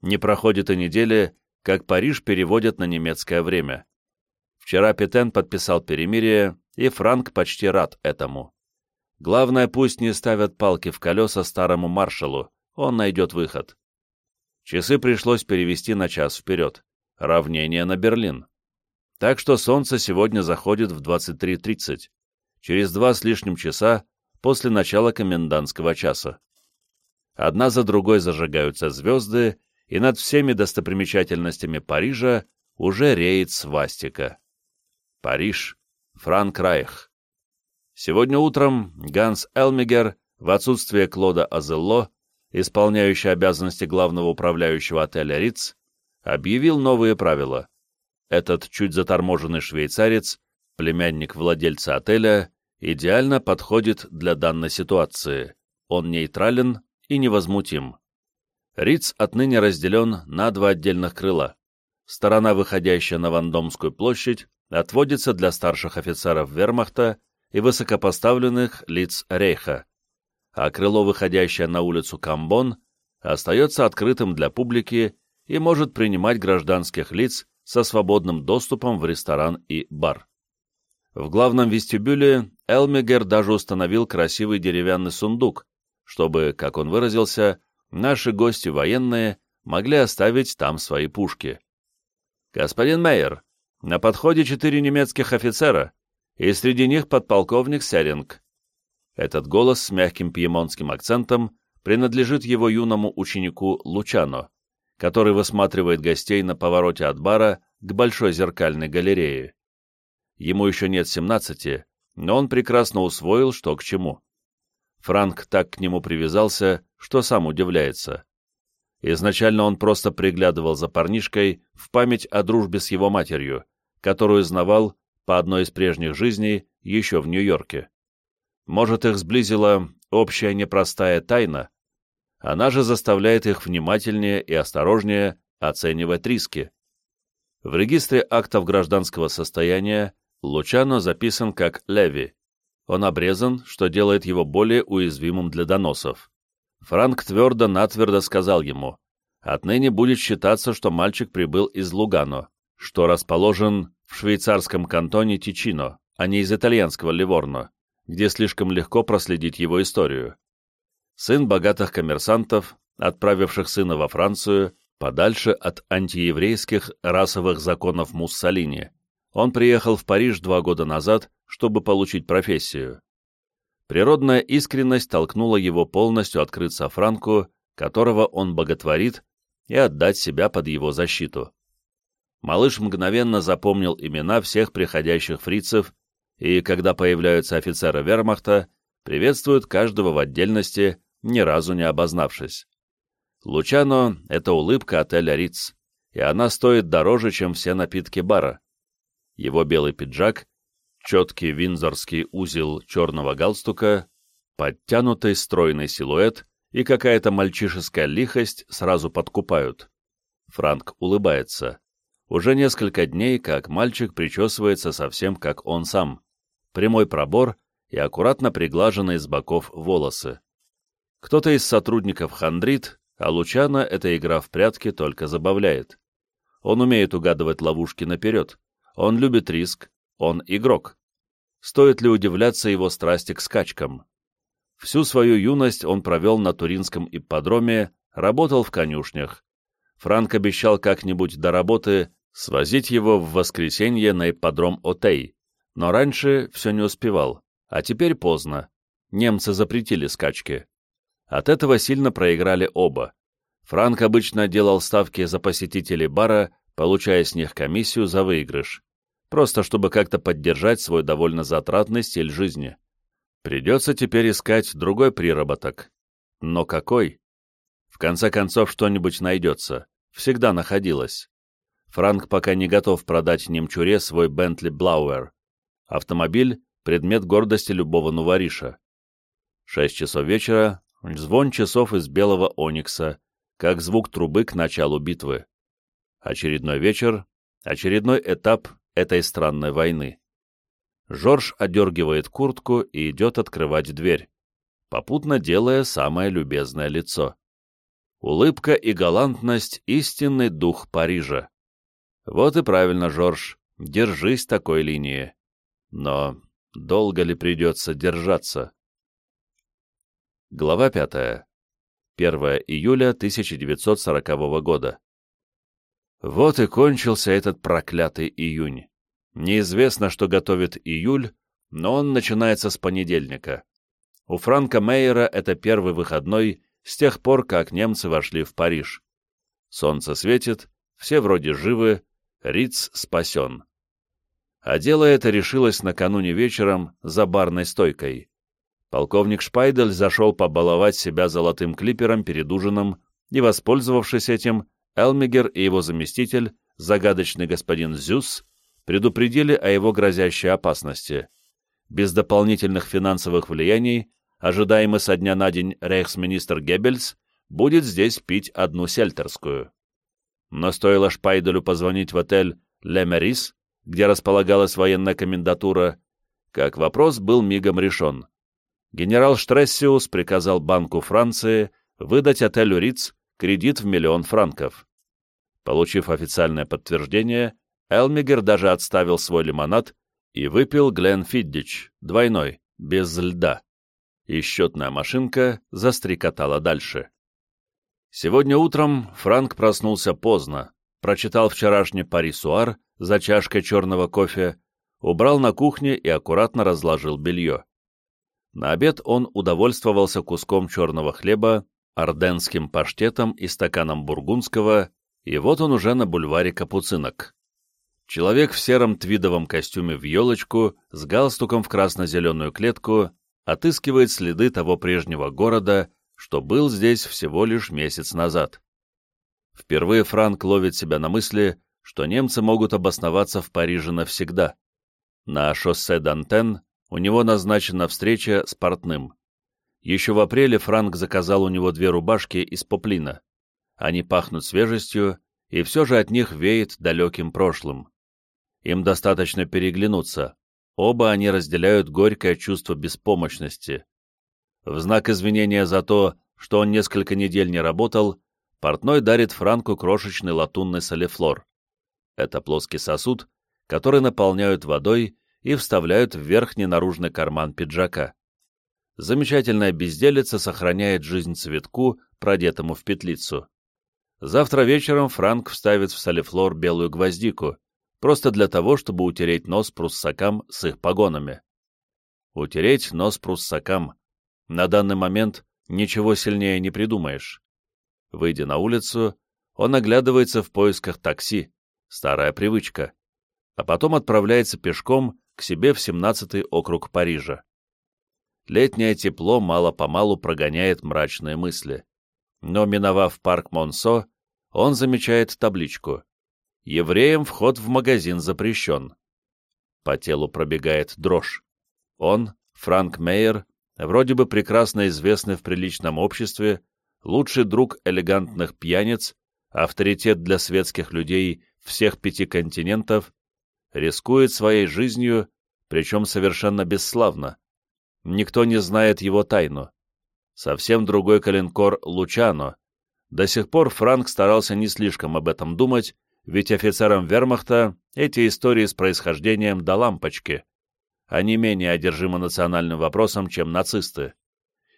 A: Не проходит и недели, как Париж переводят на немецкое время. Вчера Петен подписал перемирие, и Франк почти рад этому. Главное, пусть не ставят палки в колеса старому маршалу, он найдет выход. Часы пришлось перевести на час вперед. Равнение на Берлин. Так что солнце сегодня заходит в 23.30, через два с лишним часа после начала комендантского часа. Одна за другой зажигаются звезды, и над всеми достопримечательностями Парижа уже реет свастика. Париж, Франк Райх. Сегодня утром Ганс Элмигер, в отсутствие Клода Азелло, исполняющий обязанности главного управляющего отеля Риц, объявил новые правила. Этот чуть заторможенный швейцарец, племянник владельца отеля, идеально подходит для данной ситуации. Он нейтрален и невозмутим. Риц отныне разделен на два отдельных крыла. Сторона, выходящая на Вандомскую площадь, отводится для старших офицеров вермахта и высокопоставленных лиц Рейха, а крыло, выходящее на улицу Камбон, остается открытым для публики и может принимать гражданских лиц со свободным доступом в ресторан и бар. В главном вестибюле Элмигер даже установил красивый деревянный сундук, чтобы, как он выразился, наши гости военные могли оставить там свои пушки. «Господин Мейер, на подходе четыре немецких офицера, и среди них подполковник Серинг. Этот голос с мягким пьемонтским акцентом принадлежит его юному ученику Лучано, который высматривает гостей на повороте от бара к большой зеркальной галерее. Ему еще нет семнадцати, но он прекрасно усвоил, что к чему. Франк так к нему привязался, что сам удивляется. Изначально он просто приглядывал за парнишкой в память о дружбе с его матерью, которую знавал по одной из прежних жизней еще в Нью-Йорке. Может, их сблизила общая непростая тайна, она же заставляет их внимательнее и осторожнее оценивать риски. В регистре актов гражданского состояния Лучано записан как Леви. Он обрезан, что делает его более уязвимым для доносов. Франк твердо-натвердо сказал ему, отныне будет считаться, что мальчик прибыл из Лугано, что расположен в швейцарском кантоне Тичино, а не из итальянского Ливорно, где слишком легко проследить его историю. Сын богатых коммерсантов, отправивших сына во Францию, подальше от антиеврейских расовых законов Муссолини, он приехал в Париж два года назад, чтобы получить профессию. Природная искренность толкнула его полностью открыться Франку, которого он боготворит, и отдать себя под его защиту. Малыш мгновенно запомнил имена всех приходящих фрицев, и, когда появляются офицеры вермахта, приветствует каждого в отдельности, ни разу не обознавшись. Лучано — это улыбка отеля Риц, и она стоит дороже, чем все напитки бара. Его белый пиджак, четкий винзорский узел черного галстука, подтянутый стройный силуэт и какая-то мальчишеская лихость сразу подкупают. Франк улыбается. Уже несколько дней, как мальчик причесывается совсем как он сам. Прямой пробор и аккуратно приглаженные с боков волосы. Кто-то из сотрудников хандрит, а Лучана эта игра в прятки только забавляет. Он умеет угадывать ловушки наперед, он любит риск, он игрок. Стоит ли удивляться его страсти к скачкам? Всю свою юность он провел на Туринском ипподроме, работал в конюшнях. Франк обещал как-нибудь до работы свозить его в воскресенье на ипподром Отей, но раньше все не успевал, а теперь поздно. Немцы запретили скачки. От этого сильно проиграли оба. Франк обычно делал ставки за посетителей бара, получая с них комиссию за выигрыш, просто чтобы как-то поддержать свой довольно затратный стиль жизни. Придется теперь искать другой приработок. Но какой? В конце концов, что-нибудь найдется. Всегда находилось. Франк пока не готов продать немчуре свой Бентли Блауэр. Автомобиль — предмет гордости любого нувариша. Шесть часов вечера Звон часов из белого оникса, как звук трубы к началу битвы. Очередной вечер, очередной этап этой странной войны. Жорж одергивает куртку и идет открывать дверь, попутно делая самое любезное лицо. Улыбка и галантность — истинный дух Парижа. Вот и правильно, Жорж, держись такой линии. Но долго ли придется держаться? Глава 5. 1 июля 1940 года. Вот и кончился этот проклятый июнь. Неизвестно, что готовит июль, но он начинается с понедельника. У Франка Мейера это первый выходной с тех пор, как немцы вошли в Париж. Солнце светит, все вроде живы, Риц спасен. А дело это решилось накануне вечером за барной стойкой. Полковник Шпайдель зашел побаловать себя золотым клипером перед ужином, и, воспользовавшись этим, Элмигер и его заместитель, загадочный господин Зюс, предупредили о его грозящей опасности. Без дополнительных финансовых влияний, ожидаемый со дня на день рейхсминистр Геббельс будет здесь пить одну сельтерскую. Но стоило Шпайделю позвонить в отель «Ле Мерис», где располагалась военная комендатура, как вопрос был мигом решен генерал Штрессиус приказал Банку Франции выдать отелю Риц кредит в миллион франков. Получив официальное подтверждение, Элмигер даже отставил свой лимонад и выпил Глен Фиддич, двойной, без льда. И счетная машинка застрекотала дальше. Сегодня утром Франк проснулся поздно, прочитал вчерашний парисуар за чашкой черного кофе, убрал на кухне и аккуратно разложил белье. На обед он удовольствовался куском черного хлеба, орденским паштетом и стаканом бургундского, и вот он уже на бульваре Капуцинок. Человек в сером твидовом костюме в елочку, с галстуком в красно-зеленую клетку, отыскивает следы того прежнего города, что был здесь всего лишь месяц назад. Впервые Франк ловит себя на мысли, что немцы могут обосноваться в Париже навсегда. На шоссе Дантен у него назначена встреча с портным. Еще в апреле Франк заказал у него две рубашки из поплина. Они пахнут свежестью, и все же от них веет далеким прошлым. Им достаточно переглянуться. Оба они разделяют горькое чувство беспомощности. В знак извинения за то, что он несколько недель не работал, портной дарит Франку крошечный латунный солифлор. Это плоский сосуд, который наполняют водой и вставляют в верхний наружный карман пиджака. Замечательная безделица сохраняет жизнь цветку, продетому в петлицу. Завтра вечером Франк вставит в солифлор белую гвоздику, просто для того, чтобы утереть нос пруссакам с их погонами. Утереть нос пруссакам. На данный момент ничего сильнее не придумаешь. Выйдя на улицу, он оглядывается в поисках такси, старая привычка, а потом отправляется пешком к себе в 17-й округ Парижа. Летнее тепло мало-помалу прогоняет мрачные мысли. Но, миновав парк Монсо, он замечает табличку «Евреям вход в магазин запрещен». По телу пробегает дрожь. Он, Франк Мейер, вроде бы прекрасно известный в приличном обществе, лучший друг элегантных пьяниц, авторитет для светских людей всех пяти континентов, рискует своей жизнью, причем совершенно бесславно. Никто не знает его тайну. Совсем другой калинкор Лучано. До сих пор Франк старался не слишком об этом думать, ведь офицерам вермахта эти истории с происхождением до лампочки. Они менее одержимы национальным вопросом, чем нацисты.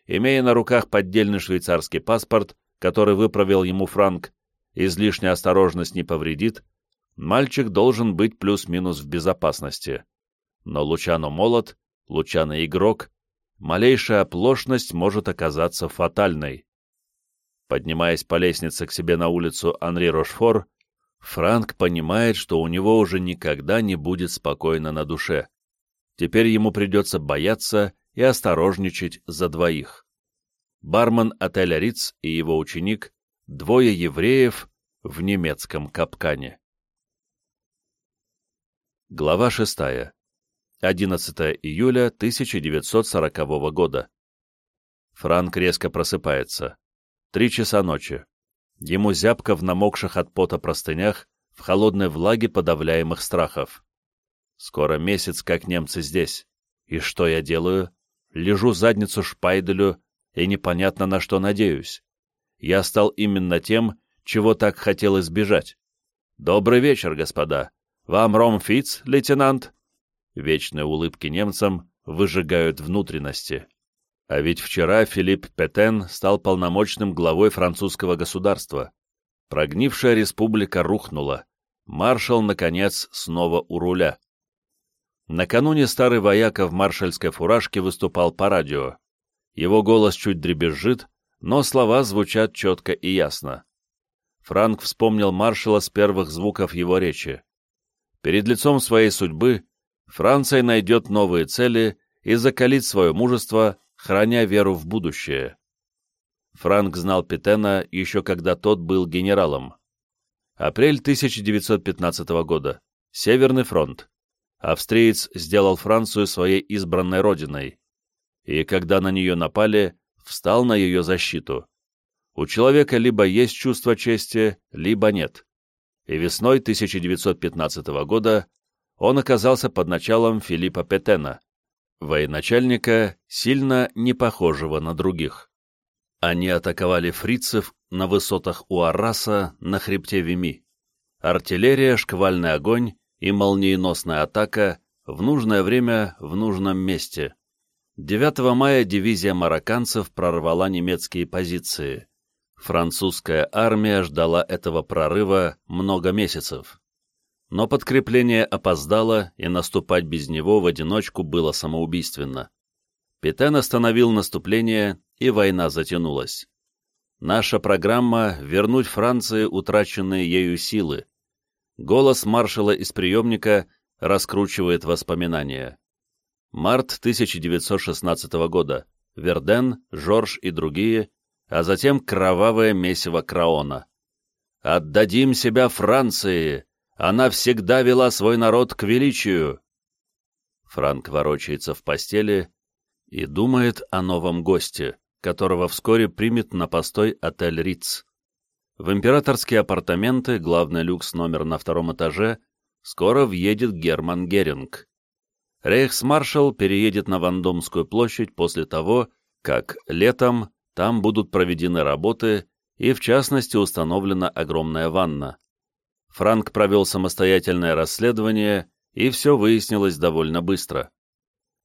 A: Имея на руках поддельный швейцарский паспорт, который выправил ему Франк, излишняя осторожность не повредит, мальчик должен быть плюс-минус в безопасности. Но Лучано молод, Лучано игрок, малейшая оплошность может оказаться фатальной. Поднимаясь по лестнице к себе на улицу Анри Рошфор, Франк понимает, что у него уже никогда не будет спокойно на душе. Теперь ему придется бояться и осторожничать за двоих. Бармен отеля Риц и его ученик, двое евреев в немецком капкане. Глава шестая. 11 июля 1940 года. Франк резко просыпается. Три часа ночи. Ему зябко в намокших от пота простынях, в холодной влаге подавляемых страхов. Скоро месяц, как немцы здесь. И что я делаю? Лежу задницу шпайделю и непонятно на что надеюсь. Я стал именно тем, чего так хотел избежать. Добрый вечер, господа. Вам ром фиц, лейтенант? Вечные улыбки немцам выжигают внутренности. А ведь вчера Филипп Петен стал полномочным главой французского государства. Прогнившая республика рухнула. Маршал, наконец, снова у руля. Накануне старый вояка в маршальской фуражке выступал по радио. Его голос чуть дребезжит, но слова звучат четко и ясно. Франк вспомнил маршала с первых звуков его речи. Перед лицом своей судьбы Франция найдет новые цели и закалит свое мужество, храня веру в будущее. Франк знал Петена еще когда тот был генералом. Апрель 1915 года. Северный фронт. Австриец сделал Францию своей избранной родиной. И когда на нее напали, встал на ее защиту. У человека либо есть чувство чести, либо нет. И весной 1915 года он оказался под началом Филиппа Петена, военачальника, сильно не похожего на других. Они атаковали фрицев на высотах у Арраса на хребте Вими. Артиллерия, шквальный огонь и молниеносная атака в нужное время в нужном месте. 9 мая дивизия марокканцев прорвала немецкие позиции. Французская армия ждала этого прорыва много месяцев. Но подкрепление опоздало, и наступать без него в одиночку было самоубийственно. Петен остановил наступление, и война затянулась. Наша программа — вернуть Франции утраченные ею силы. Голос маршала из приемника раскручивает воспоминания. Март 1916 года. Верден, Жорж и другие, а затем кровавое месиво Краона. «Отдадим себя Франции! Она всегда вела свой народ к величию!» Франк ворочается в постели и думает о новом госте, которого вскоре примет на постой отель Риц. В императорские апартаменты, главный люкс номер на втором этаже, скоро въедет Герман Геринг. Рейхсмаршал переедет на Вандомскую площадь после того, как летом там будут проведены работы и, в частности, установлена огромная ванна. Франк провел самостоятельное расследование, и все выяснилось довольно быстро.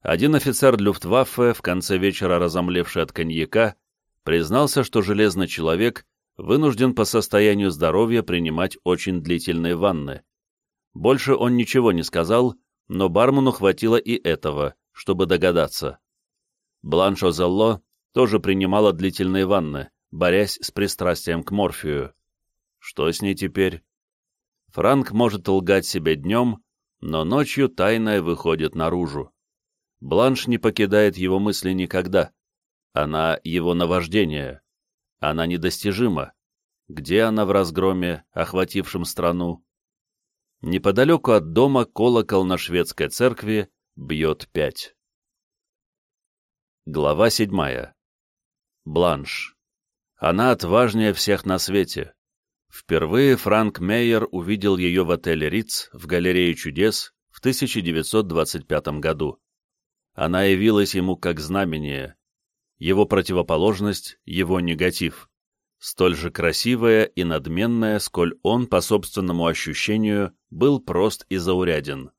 A: Один офицер Люфтваффе, в конце вечера разомлевший от коньяка, признался, что железный человек вынужден по состоянию здоровья принимать очень длительные ванны. Больше он ничего не сказал, но бармену хватило и этого, чтобы догадаться. Бланш Озелло тоже принимала длительные ванны, борясь с пристрастием к морфию. Что с ней теперь? Франк может лгать себе днем, но ночью тайное выходит наружу. Бланш не покидает его мысли никогда. Она его наваждение. Она недостижима. Где она в разгроме, охватившем страну? Неподалеку от дома колокол на шведской церкви бьет пять. Глава седьмая. Бланш. Она отважнее всех на свете. Впервые Франк Мейер увидел ее в отеле Риц в галерее чудес в 1925 году. Она явилась ему как знамение, его противоположность, его негатив, столь же красивая и надменная, сколь он, по собственному ощущению, был прост и зауряден.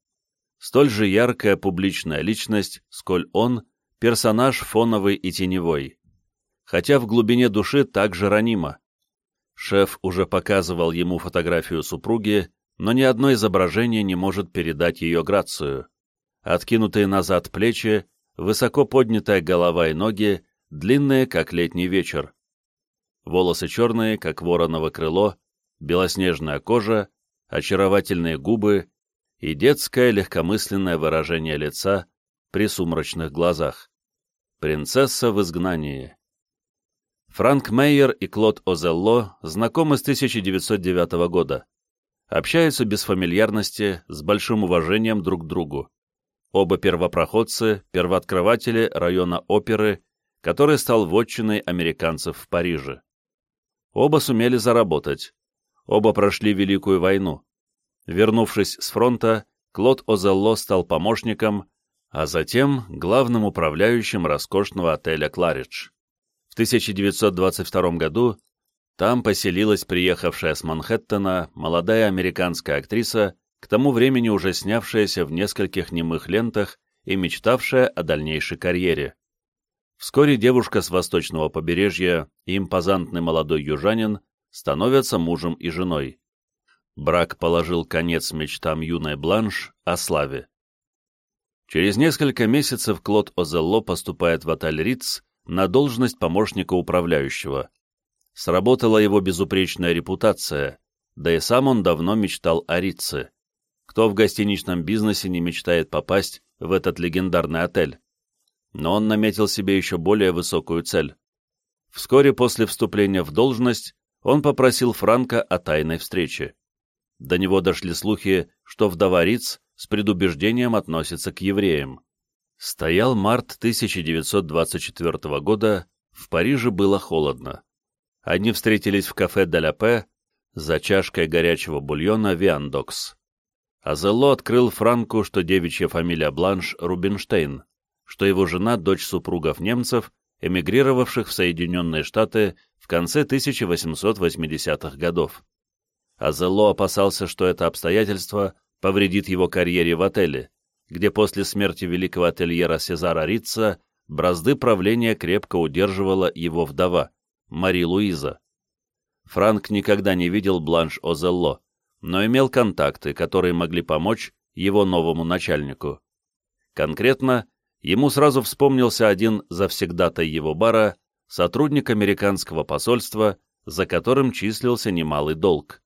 A: Столь же яркая публичная личность, сколь он, персонаж фоновый и теневой. Хотя в глубине души также ранима. Шеф уже показывал ему фотографию супруги, но ни одно изображение не может передать ее грацию. Откинутые назад плечи, высоко поднятая голова и ноги, длинные, как летний вечер. Волосы черные, как вороново крыло, белоснежная кожа, очаровательные губы и детское легкомысленное выражение лица при сумрачных глазах. Принцесса в изгнании. Франк Мейер и Клод Озелло знакомы с 1909 года. Общаются без фамильярности, с большим уважением друг к другу. Оба первопроходцы, первооткрыватели района оперы, который стал вотчиной американцев в Париже. Оба сумели заработать. Оба прошли Великую войну. Вернувшись с фронта, Клод Озелло стал помощником, а затем главным управляющим роскошного отеля «Кларидж». В 1922 году там поселилась приехавшая с Манхэттена молодая американская актриса к тому времени уже снявшаяся в нескольких немых лентах и мечтавшая о дальнейшей карьере. Вскоре девушка с восточного побережья и импозантный молодой южанин становятся мужем и женой. Брак положил конец мечтам юной Бланш о славе. Через несколько месяцев Клод Озелло поступает в отель Риц на должность помощника управляющего. Сработала его безупречная репутация, да и сам он давно мечтал о Ритце. Кто в гостиничном бизнесе не мечтает попасть в этот легендарный отель? Но он наметил себе еще более высокую цель. Вскоре после вступления в должность он попросил Франка о тайной встрече. До него дошли слухи, что вдова Риц с предубеждением относится к евреям. Стоял март 1924 года, в Париже было холодно. Они встретились в кафе «Даляпе» за чашкой горячего бульона «Виандокс». Азелло открыл Франку, что девичья фамилия Бланш Рубинштейн, что его жена – дочь супругов немцев, эмигрировавших в Соединенные Штаты в конце 1880-х годов. Азелло опасался, что это обстоятельство повредит его карьере в отеле, где после смерти великого ательера Сезара Рица бразды правления крепко удерживала его вдова, Мари Луиза. Франк никогда не видел Бланш Озелло, но имел контакты, которые могли помочь его новому начальнику. Конкретно, ему сразу вспомнился один завсегдатай его бара, сотрудник американского посольства, за которым числился немалый долг.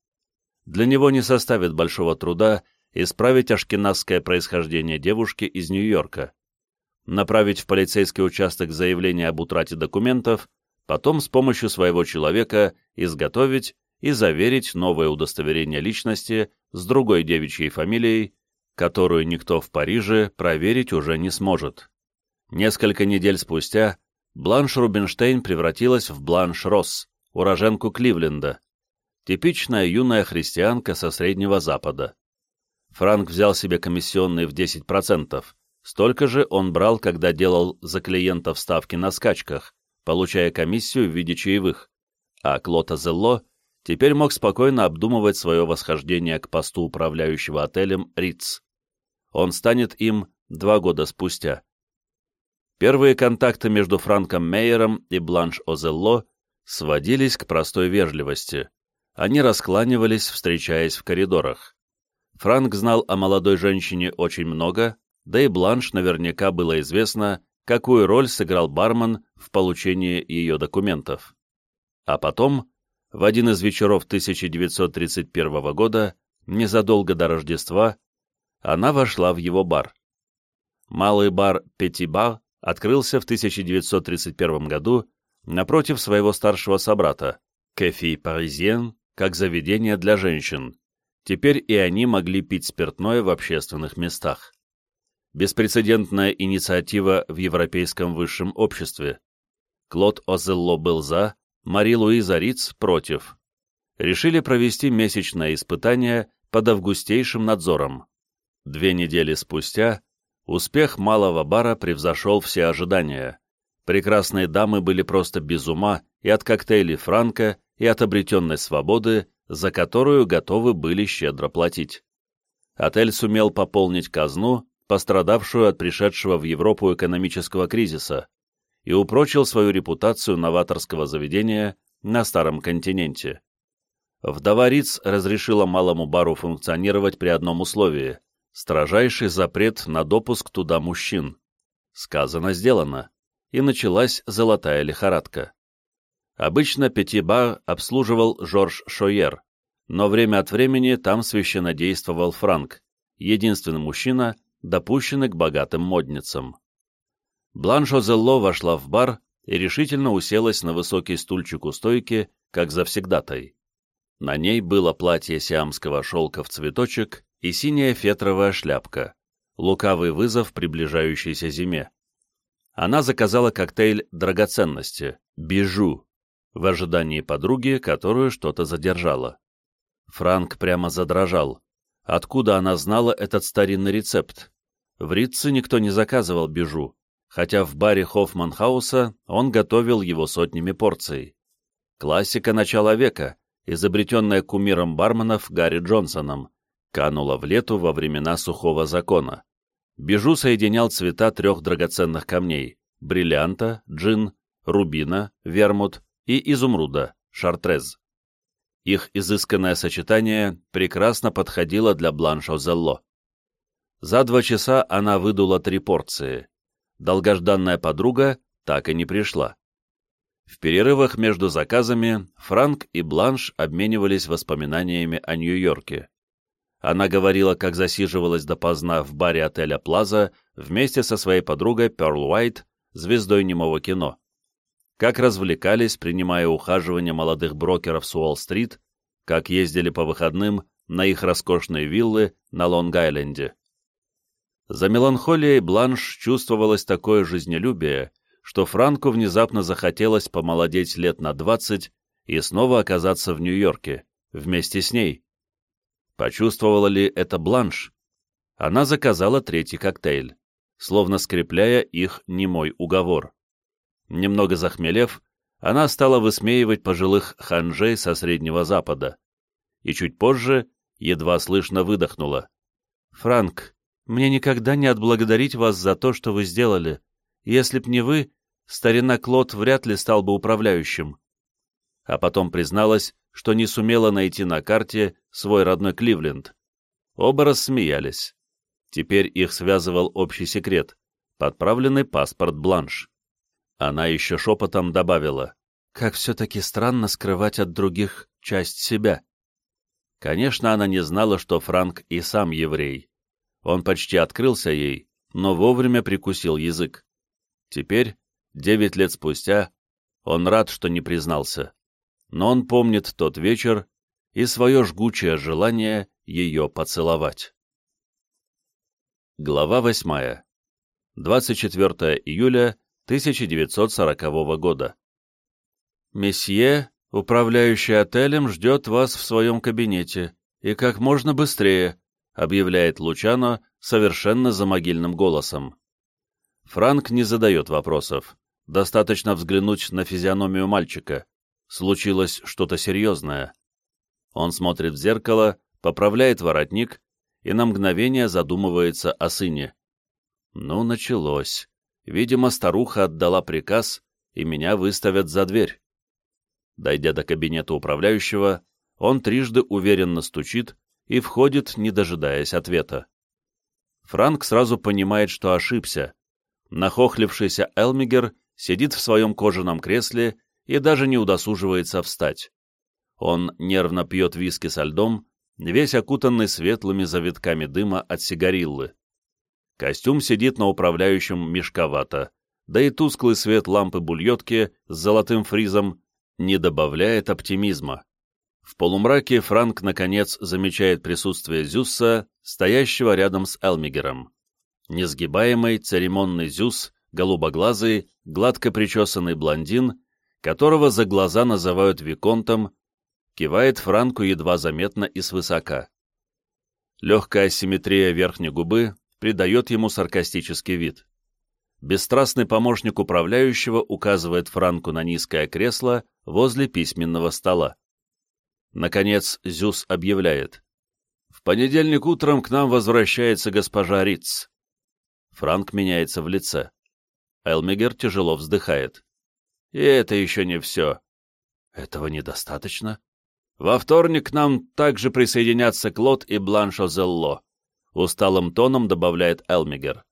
A: Для него не составит большого труда исправить ашкеназское происхождение девушки из Нью-Йорка. направить в полицейский участок заявление об утрате документов, потом с помощью своего человека изготовить и заверить новое удостоверение личности с другой девичьей фамилией, которую никто в Париже проверить уже не сможет. Несколько недель спустя Бланш Рубинштейн превратилась в Бланш Росс, уроженку Кливленда, типичная юная христианка со Среднего Запада. Франк взял себе комиссионный в 10%, столько же он брал, когда делал за клиентов ставки на скачках, получая комиссию в виде чаевых, а Клота Зелло теперь мог спокойно обдумывать свое восхождение к посту управляющего отелем Риц. Он станет им два года спустя. Первые контакты между Франком Мейером и Бланш Озелло сводились к простой вежливости. Они раскланивались, встречаясь в коридорах. Франк знал о молодой женщине очень много, да и Бланш наверняка было известно, какую роль сыграл бармен в получении ее документов. А потом, в один из вечеров 1931 года, незадолго до Рождества, она вошла в его бар. Малый бар «Пети-бар» открылся в 1931 году напротив своего старшего собрата, «Кефи Паризьен», как заведение для женщин, Теперь и они могли пить спиртное в общественных местах. Беспрецедентная инициатива в европейском высшем обществе. Клод Озелло был за, Мари-Луиза Риц против. Решили провести месячное испытание под августейшим надзором. Две недели спустя успех малого бара превзошел все ожидания. Прекрасные дамы были просто без ума и от коктейлей Франка, и от обретенной свободы, за которую готовы были щедро платить. Отель сумел пополнить казну, пострадавшую от пришедшего в Европу экономического кризиса, и упрочил свою репутацию новаторского заведения на Старом континенте. Вдова Риц разрешила малому бару функционировать при одном условии – строжайший запрет на допуск туда мужчин. Сказано, сделано, и началась золотая лихорадка. Обычно Пяти-бар обслуживал Жорж Шойер, но время от времени там священнодействовал Франк, единственный мужчина, допущенный к богатым модницам. Бланш Озелло вошла в бар и решительно уселась на высокий стульчик у стойки, как завсегдатай. На ней было платье сиамского шелка в цветочек и синяя фетровая шляпка, лукавый вызов приближающейся зиме. Она заказала коктейль драгоценности, бижу, в ожидании подруги, которую что-то задержало. Франк прямо задрожал. Откуда она знала этот старинный рецепт? В Ритце никто не заказывал бижу, хотя в баре Хоффманхауса он готовил его сотнями порций. Классика начала века, изобретенная кумиром барменов Гарри Джонсоном, канула в лету во времена сухого закона. Бижу соединял цвета трех драгоценных камней – бриллианта, джин, рубина, вермут и изумруда, шартрез. Их изысканное сочетание прекрасно подходило для Бланшо Зелло. За два часа она выдула три порции. Долгожданная подруга так и не пришла. В перерывах между заказами Франк и Бланш обменивались воспоминаниями о Нью-Йорке. Она говорила, как засиживалась допоздна в баре отеля «Плаза» вместе со своей подругой Перл Уайт, звездой немого кино как развлекались, принимая ухаживание молодых брокеров с Уолл-стрит, как ездили по выходным на их роскошные виллы на Лонг-Айленде. За меланхолией Бланш чувствовалось такое жизнелюбие, что Франку внезапно захотелось помолодеть лет на двадцать и снова оказаться в Нью-Йорке, вместе с ней. Почувствовала ли это Бланш? Она заказала третий коктейль, словно скрепляя их немой уговор. Немного захмелев, она стала высмеивать пожилых ханжей со Среднего Запада. И чуть позже едва слышно выдохнула. «Франк, мне никогда не отблагодарить вас за то, что вы сделали. Если б не вы, старина Клод вряд ли стал бы управляющим». А потом призналась, что не сумела найти на карте свой родной Кливленд. Оба рассмеялись. Теперь их связывал общий секрет — подправленный паспорт Бланш. Она еще шепотом добавила, «Как все-таки странно скрывать от других часть себя». Конечно, она не знала, что Франк и сам еврей. Он почти открылся ей, но вовремя прикусил язык. Теперь, девять лет спустя, он рад, что не признался. Но он помнит тот вечер и свое жгучее желание ее поцеловать. Глава восьмая. 24 июля 1940 года. «Месье, управляющий отелем, ждет вас в своем кабинете, и как можно быстрее», объявляет Лучано совершенно замогильным голосом. Франк не задает вопросов. Достаточно взглянуть на физиономию мальчика. Случилось что-то серьезное. Он смотрит в зеркало, поправляет воротник и на мгновение задумывается о сыне. Ну, началось. Видимо, старуха отдала приказ, и меня выставят за дверь. Дойдя до кабинета управляющего, он трижды уверенно стучит и входит, не дожидаясь ответа. Франк сразу понимает, что ошибся. Нахохлившийся Элмигер сидит в своем кожаном кресле и даже не удосуживается встать. Он нервно пьет виски со льдом, весь окутанный светлыми завитками дыма от сигариллы. Костюм сидит на управляющем мешковато, да и тусклый свет лампы бульотки с золотым фризом не добавляет оптимизма. В полумраке Франк, наконец, замечает присутствие Зюсса, стоящего рядом с Элмигером. Несгибаемый, церемонный Зюс, голубоглазый, гладко причесанный блондин, которого за глаза называют Виконтом, кивает Франку едва заметно и свысока. Легкая симметрия верхней губы придает ему саркастический вид. Бесстрастный помощник управляющего указывает Франку на низкое кресло возле письменного стола. Наконец Зюс объявляет. «В понедельник утром к нам возвращается госпожа Риц». Франк меняется в лице. Элмигер тяжело вздыхает. «И это еще не все». «Этого недостаточно?» «Во вторник к нам также присоединятся Клод и Бланш Озелло», усталым тоном добавляет Элмигер.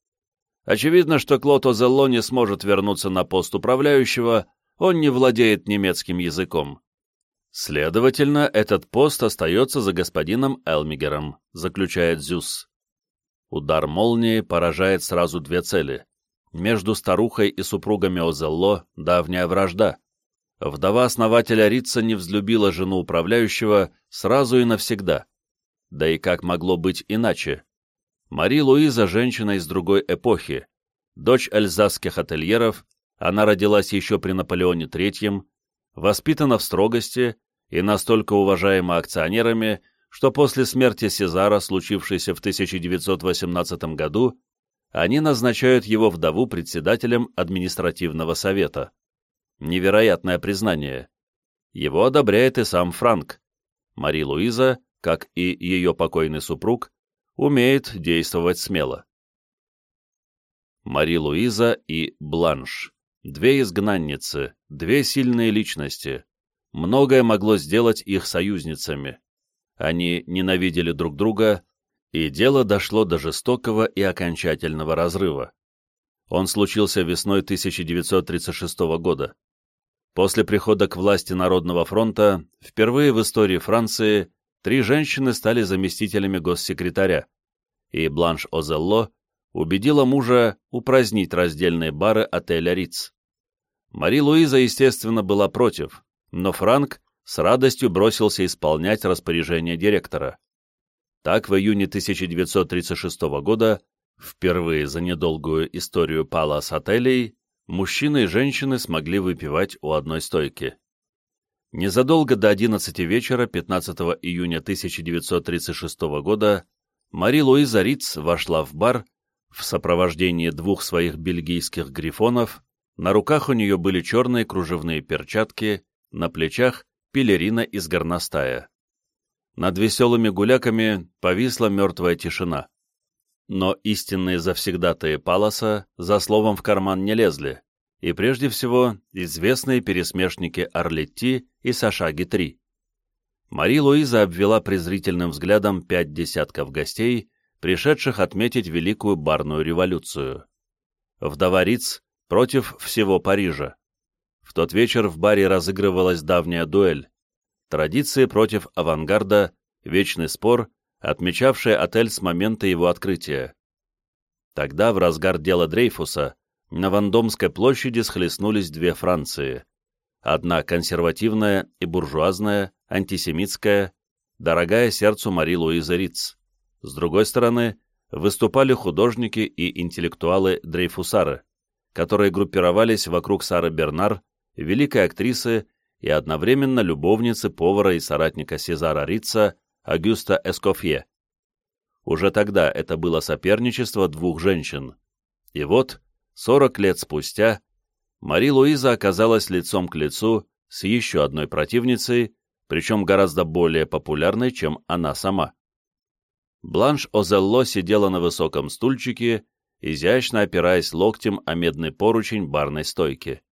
A: «Очевидно, что Клод Озелло не сможет вернуться на пост управляющего, он не владеет немецким языком. Следовательно, этот пост остается за господином Элмигером, заключает Зюс. Удар молнии поражает сразу две цели. Между старухой и супругами Озелло давняя вражда. Вдова основателя Рица не взлюбила жену управляющего сразу и навсегда. Да и как могло быть иначе? Мари Луиза – женщина из другой эпохи. Дочь эльзасских ательеров, она родилась еще при Наполеоне III, воспитана в строгости и настолько уважаема акционерами, что после смерти Сезара, случившейся в 1918 году, они назначают его вдову председателем административного совета. Невероятное признание. Его одобряет и сам Франк. Мари Луиза, как и ее покойный супруг, умеет действовать смело. Мари Луиза и Бланш. Две изгнанницы, две сильные личности, многое могло сделать их союзницами. Они ненавидели друг друга, и дело дошло до жестокого и окончательного разрыва. Он случился весной 1936 года. После прихода к власти Народного фронта впервые в истории Франции три женщины стали заместителями госсекретаря, и Бланш Озелло убедила мужа упразднить раздельные бары отеля Риц. Мари Луиза, естественно, была против, но Франк с радостью бросился исполнять распоряжение директора. Так, в июне 1936 года, впервые за недолгую историю Палас отелей, мужчины и женщины смогли выпивать у одной стойки. Незадолго до 11 вечера 15 июня 1936 года Мари Луиза Риц вошла в бар в сопровождении двух своих бельгийских грифонов, на руках у нее были черные кружевные перчатки на плечах пелерина из горностая. Над веселыми гуляками повисла мертвая тишина. Но истинные завсегдатые Паласа за словом в карман не лезли, и прежде всего известные пересмешники Орлетти и Саша Гитри. Мари Луиза обвела презрительным взглядом пять десятков гостей, пришедших отметить Великую барную революцию. Вдова Риц против всего Парижа. В тот вечер в баре разыгрывалась давняя дуэль. Традиции против авангарда, вечный спор, отмечавший отель с момента его открытия. Тогда, в разгар дела Дрейфуса, на Вандомской площади схлестнулись две Франции. Одна консервативная и буржуазная, антисемитская, дорогая сердцу Мари Луиза Риц. С другой стороны, выступали художники и интеллектуалы-дрейфусары, которые группировались вокруг Сары Бернар, великой актрисы и одновременно любовницы повара и соратника Сезара Рица Агюста Эскофье. Уже тогда это было соперничество двух женщин. И вот, 40 лет спустя, Мари Луиза оказалась лицом к лицу с еще одной противницей, причем гораздо более популярной, чем она сама. Бланш Озелло сидела на высоком стульчике, изящно опираясь локтем о медный поручень барной стойки.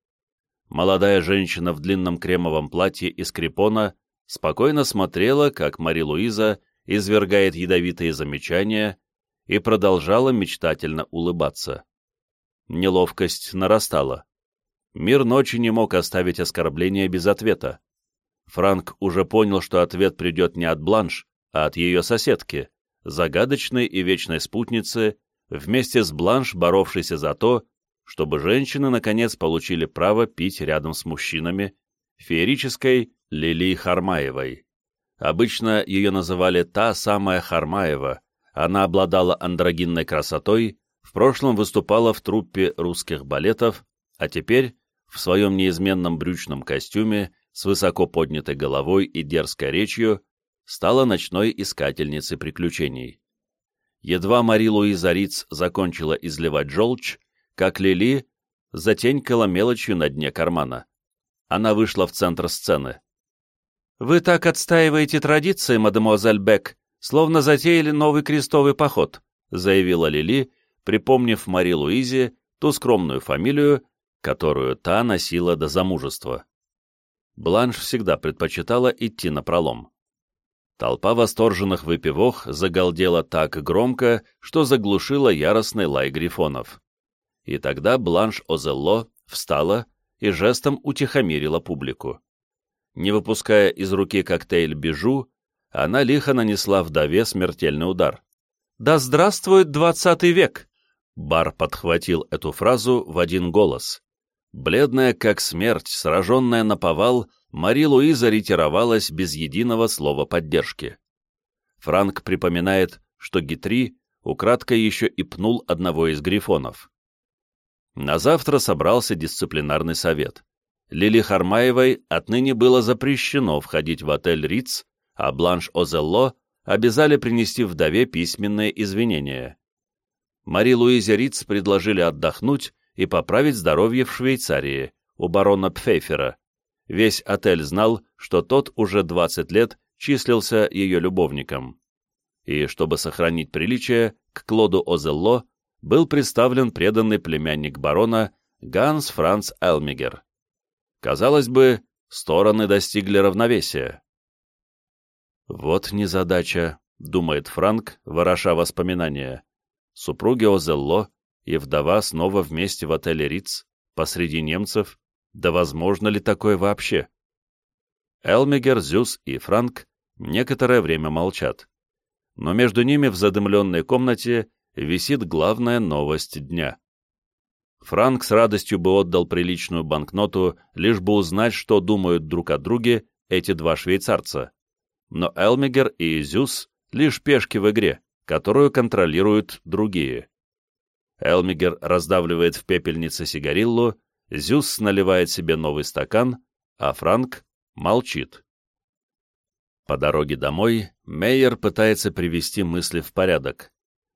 A: Молодая женщина в длинном кремовом платье из крепона спокойно смотрела, как Мари Луиза извергает ядовитые замечания и продолжала мечтательно улыбаться. Неловкость нарастала. Мир ночи не мог оставить оскорбления без ответа. Франк уже понял, что ответ придет не от Бланш, а от ее соседки, загадочной и вечной спутницы, вместе с Бланш, боровшейся за то, чтобы женщины наконец получили право пить рядом с мужчинами, феерической Лили Хармаевой. Обычно ее называли «та самая Хармаева», она обладала андрогинной красотой, в прошлом выступала в труппе русских балетов, а теперь, в своем неизменном брючном костюме, с высоко поднятой головой и дерзкой речью, стала ночной искательницей приключений. Едва Мари Луиза Риц закончила изливать желчь, как Лили затенькала мелочью на дне кармана. Она вышла в центр сцены. «Вы так отстаиваете традиции, мадемуазель Бек, словно затеяли новый крестовый поход», заявила Лили, припомнив Мари Луизе ту скромную фамилию, которую та носила до замужества. Бланш всегда предпочитала идти на пролом. Толпа восторженных выпивох загалдела так громко, что заглушила яростный лай грифонов. И тогда Бланш Озелло встала и жестом утихомирила публику. Не выпуская из руки коктейль «Бижу», она лихо нанесла вдове смертельный удар. «Да здравствует двадцатый век!» Бар подхватил эту фразу в один голос. Бледная как смерть, сраженная на повал, Мари Луиза ретировалась без единого слова поддержки. Франк припоминает, что Гитри украдкой еще и пнул одного из грифонов. На завтра собрался дисциплинарный совет. Лили Хармаевой отныне было запрещено входить в отель Риц, а Бланш Озелло обязали принести вдове письменные извинения. Мари Луизе Риц предложили отдохнуть и поправить здоровье в Швейцарии, у барона Пфейфера, Весь отель знал, что тот уже 20 лет числился ее любовником. И, чтобы сохранить приличие, к Клоду Озелло был представлен преданный племянник барона Ганс Франц Элмигер. Казалось бы, стороны достигли равновесия. «Вот незадача», — думает Франк, вороша воспоминания. Супруги Озелло и вдова снова вместе в отеле Риц, посреди немцев, да возможно ли такое вообще? Элмигер, Зюс и Франк некоторое время молчат. Но между ними в задымленной комнате висит главная новость дня. Франк с радостью бы отдал приличную банкноту, лишь бы узнать, что думают друг о друге эти два швейцарца. Но Элмигер и Зюс — лишь пешки в игре, которую контролируют другие. Элмигер раздавливает в пепельнице сигариллу, Зюс наливает себе новый стакан, а Франк молчит. По дороге домой Мейер пытается привести мысли в порядок.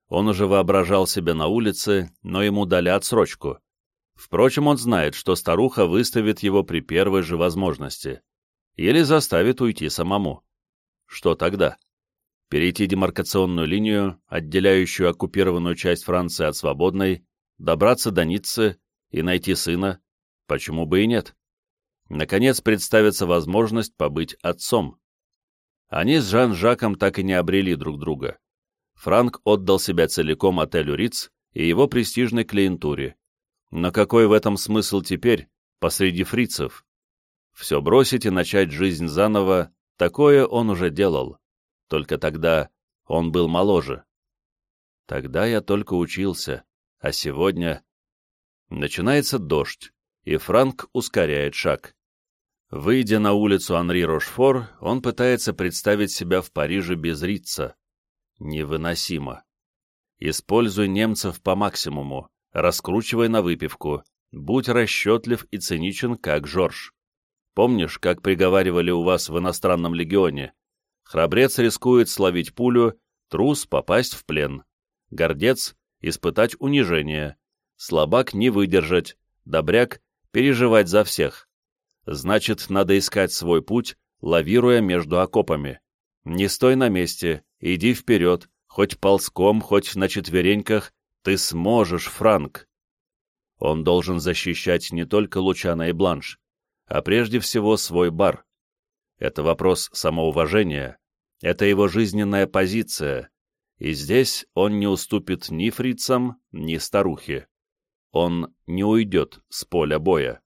A: Он уже воображал себя на улице, но ему дали отсрочку. Впрочем, он знает, что старуха выставит его при первой же возможности. Или заставит уйти самому. Что тогда? Перейти демаркационную линию, отделяющую оккупированную часть Франции от свободной, добраться до Ниццы и найти сына, Почему бы и нет? Наконец представится возможность побыть отцом. Они с Жан-Жаком так и не обрели друг друга. Франк отдал себя целиком отелю Риц и его престижной клиентуре. Но какой в этом смысл теперь, посреди фрицев? Все бросить и начать жизнь заново, такое он уже делал. Только тогда он был моложе. Тогда я только учился, А сегодня... Начинается дождь, и Франк ускоряет шаг. Выйдя на улицу Анри Рошфор, он пытается представить себя в Париже без Рица. Невыносимо. Используй немцев по максимуму, раскручивай на выпивку, будь расчетлив и циничен, как Жорж. Помнишь, как приговаривали у вас в иностранном легионе? Храбрец рискует словить пулю, трус — попасть в плен. Гордец — испытать унижение. Слабак — не выдержать. Добряк — переживать за всех. Значит, надо искать свой путь, лавируя между окопами. Не стой на месте, иди вперед, хоть ползком, хоть на четвереньках, ты сможешь, Франк. Он должен защищать не только Лучана и Бланш, а прежде всего свой бар. Это вопрос самоуважения, это его жизненная позиция, и здесь он не уступит ни фрицам, ни старухе. Он не уйдет с поля боя.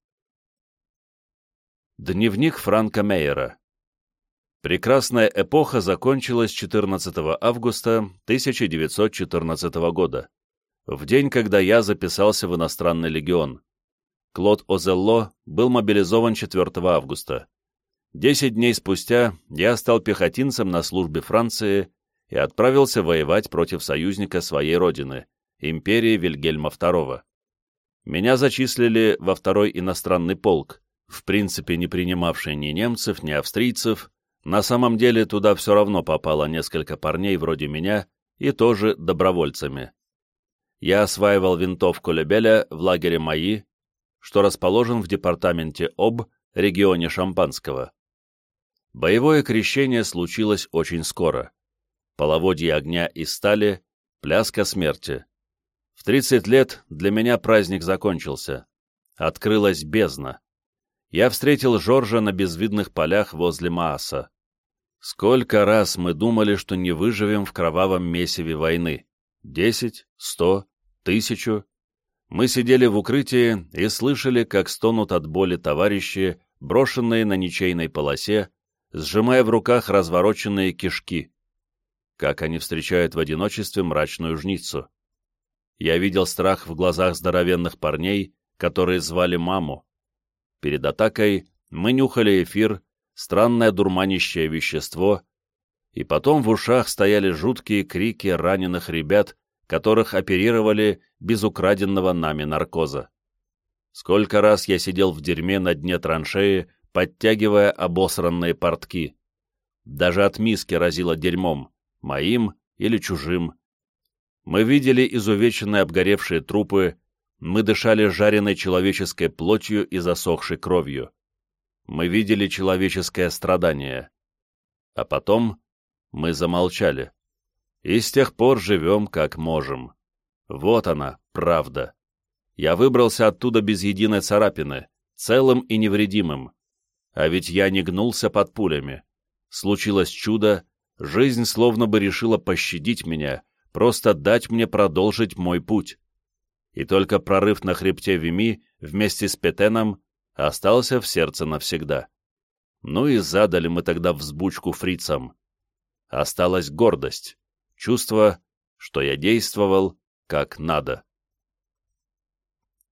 A: Дневник Франка Мейера Прекрасная эпоха закончилась 14 августа 1914 года, в день, когда я записался в иностранный легион. Клод Озелло был мобилизован 4 августа. Десять дней спустя я стал пехотинцем на службе Франции и отправился воевать против союзника своей родины, империи Вильгельма II. Меня зачислили во второй иностранный полк, в принципе не принимавший ни немцев, ни австрийцев, на самом деле туда все равно попало несколько парней вроде меня и тоже добровольцами. Я осваивал винтовку Лебеля в лагере Маи, что расположен в департаменте ОБ, регионе Шампанского. Боевое крещение случилось очень скоро. Половодье огня и стали, пляска смерти. В 30 лет для меня праздник закончился. Открылась бездна я встретил Жоржа на безвидных полях возле Мааса. Сколько раз мы думали, что не выживем в кровавом месиве войны. Десять, сто, тысячу. Мы сидели в укрытии и слышали, как стонут от боли товарищи, брошенные на ничейной полосе, сжимая в руках развороченные кишки. Как они встречают в одиночестве мрачную жницу. Я видел страх в глазах здоровенных парней, которые звали маму, Перед атакой мы нюхали эфир, странное дурманящее вещество, и потом в ушах стояли жуткие крики раненых ребят, которых оперировали без украденного нами наркоза. Сколько раз я сидел в дерьме на дне траншеи, подтягивая обосранные портки. Даже от миски разило дерьмом, моим или чужим. Мы видели изувеченные обгоревшие трупы, мы дышали жареной человеческой плотью и засохшей кровью. Мы видели человеческое страдание. А потом мы замолчали. И с тех пор живем как можем. Вот она, правда. Я выбрался оттуда без единой царапины, целым и невредимым. А ведь я не гнулся под пулями. Случилось чудо, жизнь словно бы решила пощадить меня, просто дать мне продолжить мой путь и только прорыв на хребте Вими вместе с Петеном остался в сердце навсегда. Ну и задали мы тогда взбучку фрицам. Осталась гордость, чувство, что я действовал как надо.